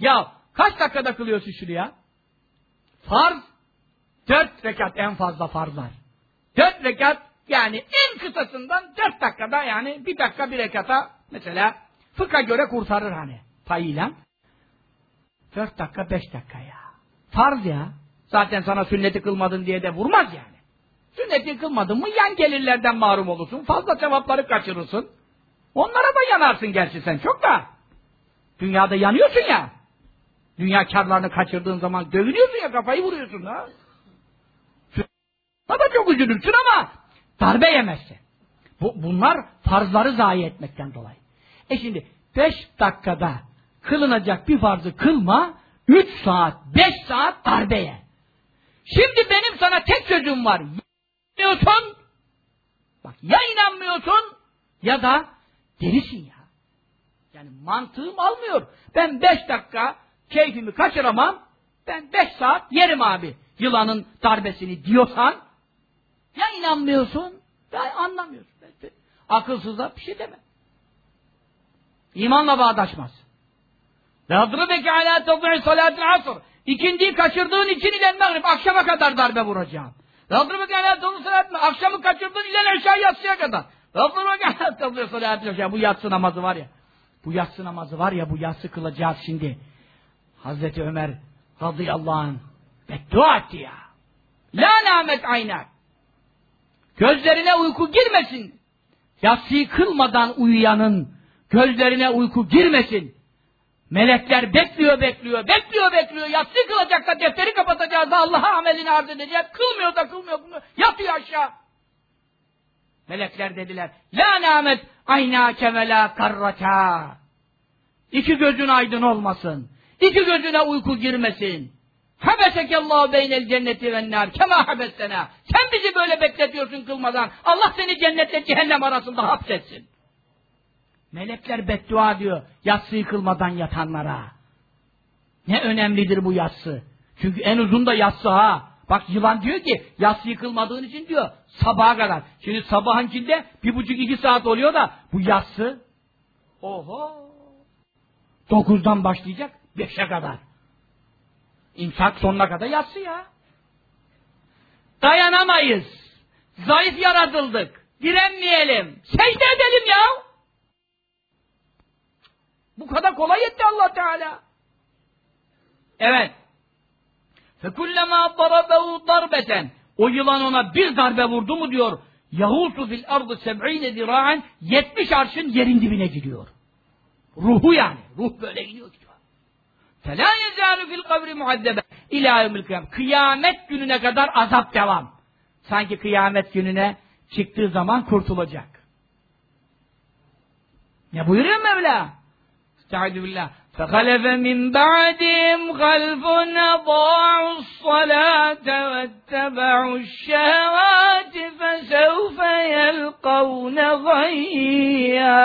Ya kaç dakikada kılıyorsun şunu ya? Farz dört rekat en fazla farzlar. Dört rekat yani en kısasından dört dakikada yani bir dakika bir rekata mesela fıkha göre kurtarır hani payıyla. Dört dakika beş dakika ya. Farz ya. Zaten sana sünneti kılmadın diye de vurmaz yani. Sünneti kılmadın mı yan gelirlerden mahrum olursun. Fazla sevapları kaçırırsın. Onlara da yanarsın gerçi sen çok da. Dünyada yanıyorsun ya. Dünya karlarını kaçırdığın zaman dövülüyorsun ya kafayı vuruyorsun ha. Da çok üzülürsün ama darbe yemezsin. Bu, bunlar farzları zayi etmekten dolayı. E şimdi beş dakikada kılınacak bir farzı kılma, üç saat, beş saat darbeye. Şimdi benim sana tek sözüm var. İnanmıyorsun, bak ya inanmıyorsun ya da delisin ya. Yani mantığım almıyor. Ben beş dakika keyfimi kaçıramam, ben beş saat yerim abi yılanın darbesini diyorsan, ya inanmıyorsun ya anlamıyorsun. Akılsızlar bir şey deme. İmanla bağdaşmaz. Radrıbeke alâ tevdi'i salâtil asr. İkindiyi kaçırdığın için ile mağrib. Akşama kadar darbe vuracağım. Radrıbeke alâ tevdi'i salâtil Akşamı kaçırdığın ile aşağı yatsıya kadar. Radrıbeke alâ tevdi'i salâtil Bu yatsı namazı var ya. Bu yatsı namazı var ya bu yatsı kılacağız şimdi. Hazreti Ömer radıyallahu anh beddua etti ya. La namet aynak. Gözlerine uyku girmesin. Yatsıyı kılmadan uyuyanın gözlerine uyku girmesin. Melekler bekliyor bekliyor, bekliyor bekliyor. Yatsı kılacak da defteri kapatacağız da Allah'a amelini arz edeceğiz. Kılmıyor da kılmıyor, kılmıyor. Yatıyor aşağı. Melekler dediler. La namet aynâke ve la karrata. İki gözün aydın olmasın. İki gözüne uyku girmesin. Habesekallahu beynel cenneti ve nar. Kema habessena. Sen bizi böyle bekletiyorsun kılmadan. Allah seni cennetle cehennem arasında hapsetsin. Melekler beddua diyor yatsı kılmadan yatanlara. Ne önemlidir bu yatsı. Çünkü en uzun da yatsı ha. Bak yılan diyor ki yatsı yıkılmadığın için diyor sabaha kadar. Şimdi sabahın içinde bir buçuk iki saat oluyor da bu yatsı oho dokuzdan başlayacak beşe kadar. İmsak sonuna kadar yatsı ya. Dayanamayız. Zayıf yaratıldık. Direnmeyelim. Secde edelim ya. Bu kadar kolay etti allah Teala. Evet. فَكُلَّمَا ضَرَبَهُ darbeten. O yılan ona bir darbe vurdu mu diyor. Yahusu fil ardı seb'ine ziraen 70 arşın yerin dibine gidiyor. Ruhu yani. Ruh böyle gidiyor gidiyor. فَلَا يَزَالُ fil kabri muhaddebe İlâ yevmil kıyam. Kıyamet gününe kadar azap devam. Sanki kıyamet gününe çıktığı zaman kurtulacak. Ne buyuruyor Mevla? Estaizu billah. فخلف من بعدهم خلف أضاعوا الصلاة واتبعوا الشهوات فسوف يلقون غيا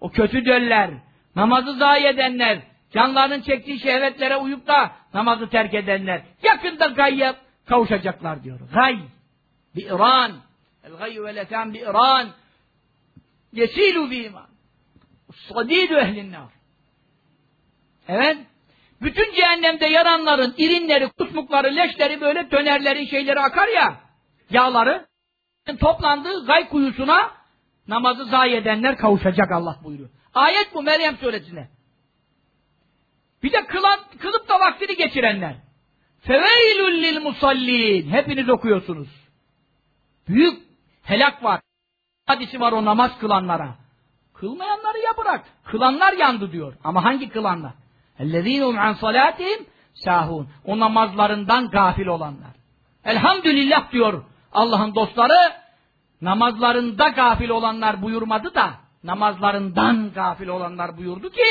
O kötü döller, namazı zayi edenler, canlarının çektiği şehvetlere uyup da namazı terk edenler yakında gayya kavuşacaklar diyor. Gay, bi İran, el gayyu ve letan bi İran, yesilu bi iman. Sadidü ehlinnâr. Evet. Bütün cehennemde yaranların irinleri, kusmukları, leşleri böyle dönerleri, şeyleri akar ya, yağları toplandığı gay kuyusuna namazı zayi edenler kavuşacak Allah buyuruyor. Ayet bu Meryem suresinde. Bir de kılan, kılıp da vaktini geçirenler. Feveylül lil musallin. Hepiniz okuyorsunuz. Büyük helak var. Hadisi var o namaz kılanlara. Kılmayanları ya bırak. Kılanlar yandı diyor. Ama hangi kılanlar? اَلَّذ۪ينُمْ عَنْ صَلَاتِهِمْ sahun. O namazlarından gafil olanlar. Elhamdülillah diyor Allah'ın dostları. Namazlarında gafil olanlar buyurmadı da namazlarından gafil olanlar buyurdu ki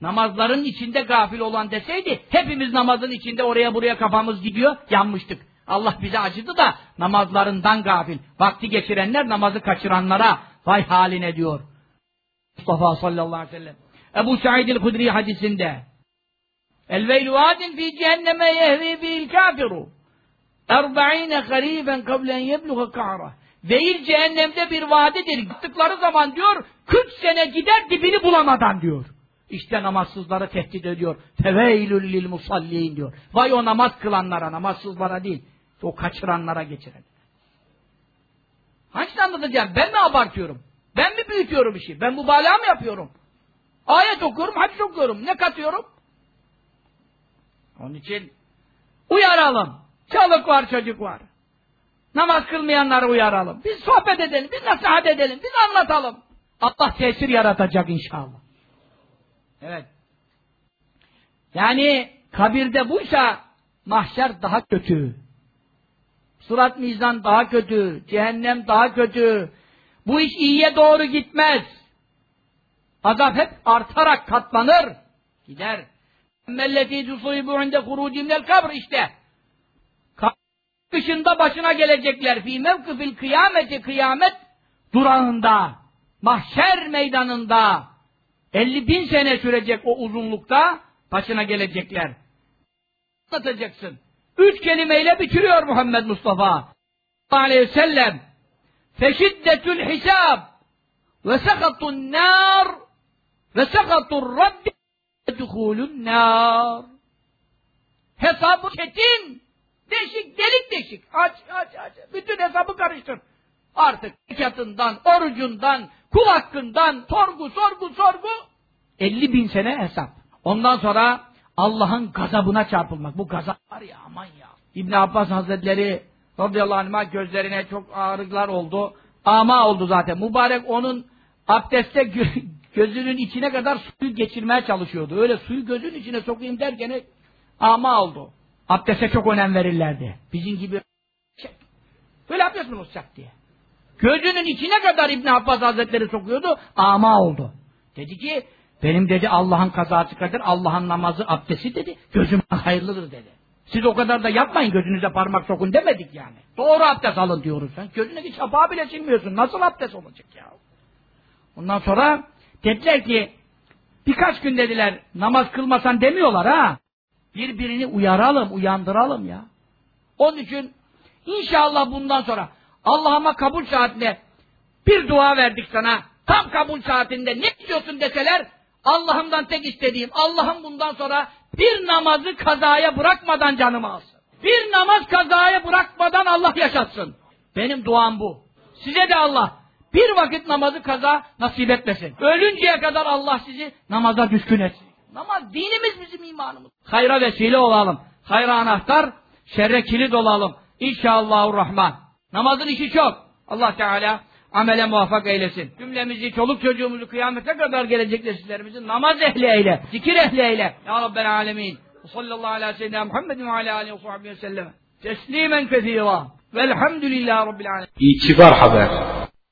namazların içinde gafil olan deseydi hepimiz namazın içinde oraya buraya kafamız gidiyor yanmıştık. Allah bize acıdı da namazlarından gafil. Vakti geçirenler namazı kaçıranlara vay haline diyor. Mustafa sallallahu aleyhi ve sellem. Ebu Said el-Hudri hadisinde El veylu adin fi cehenneme yehvi bil kafiru erba'ine hariben kablen yebluğa ka'ra Veil cehennemde bir vadidir. Gittikleri zaman diyor 40 sene gider dibini bulamadan diyor. İşte namazsızları tehdit ediyor. Feveylül lil musallin diyor. Vay o namaz kılanlara, namazsızlara değil. O kaçıranlara geçiren. Hangisini anlatacağım? Ben mi abartıyorum? Ben mi büyütüyorum işi? Ben mübalağa mı yapıyorum? Ayet okuyorum, hadis okuyorum. Ne katıyorum? Onun için uyaralım. Çoluk var, çocuk var. Namaz kılmayanları uyaralım. Biz sohbet edelim, biz nasihat edelim, biz anlatalım. Allah tesir yaratacak inşallah. Evet. Yani kabirde buysa mahşer daha kötü. Sırat mizan daha kötü. Cehennem daha kötü. Bu iş iyiye doğru gitmez. Azap hep artarak katlanır. Gider. Melleti tusuibu inde huruci minel kabr işte. Dışında başına gelecekler. Fî mevkıfil kıyameti kıyamet durağında. Mahşer meydanında. 50 bin sene sürecek o uzunlukta başına gelecekler. Anlatacaksın. Üç kelimeyle bitiriyor Muhammed Mustafa. Aleyhi ve sellem. Feşiddetül hisab ve sekatun nar ve sekatur rabbi duhulun nar. Hesabı çetin. Deşik, delik deşik. Aç, aç, aç. Bütün hesabı karıştır. Artık zekatından, orucundan, kul hakkından, sorgu, sorgu, sorgu. 50 bin sene hesap. Ondan sonra Allah'ın gazabına çarpılmak. Bu gazap var ya aman ya. İbn Abbas Hazretleri radıyallahu anh gözlerine çok ağrılar oldu. Ama oldu zaten. Mübarek onun abdeste gö gözünün içine kadar suyu geçirmeye çalışıyordu. Öyle suyu gözün içine sokayım derken ama oldu. Abdeste çok önem verirlerdi. Bizim gibi böyle yapıyorsunuz çak diye. Gözünün içine kadar İbn Abbas Hazretleri sokuyordu. Ama oldu. Dedi ki benim dedi Allah'ın kazası kadar Allah'ın namazı abdesti dedi. Gözüm hayırlıdır dedi. Siz o kadar da yapmayın gözünüze parmak sokun demedik yani. Doğru abdest alın diyoruz. Sen gözündeki çapağı bile silmiyorsun. Nasıl abdest olacak ya? Ondan sonra dediler ki birkaç gün dediler namaz kılmasan demiyorlar ha. Birbirini uyaralım, uyandıralım ya. Onun için inşallah bundan sonra Allah'ıma kabul saatinde bir dua verdik sana. Tam kabul saatinde ne istiyorsun deseler Allah'ımdan tek istediğim Allah'ım bundan sonra bir namazı kazaya bırakmadan canımı alsın. Bir namaz kazaya bırakmadan Allah yaşatsın. Benim duam bu. Size de Allah bir vakit namazı kaza nasip etmesin. Ölünceye kadar Allah sizi namaza düşkün etsin. Namaz dinimiz bizim imanımız. Hayra vesile olalım. Hayra anahtar, şerre kilit olalım. İnşallahurrahman. Namazın işi çok. Allah Teala amele muvaffak eylesin. Cümlemizi, çoluk çocuğumuzu kıyamete kadar gelecek nesillerimizi namaz ehli eyle, zikir ehli eyle. Ya Rabbel alemin. Sallallahu aleyhi ve sellem Muhammedin ve aleyhi ve sahbihi ve sellem. Teslimen kethira. Velhamdülillahi Rabbil alemin. İtibar haber.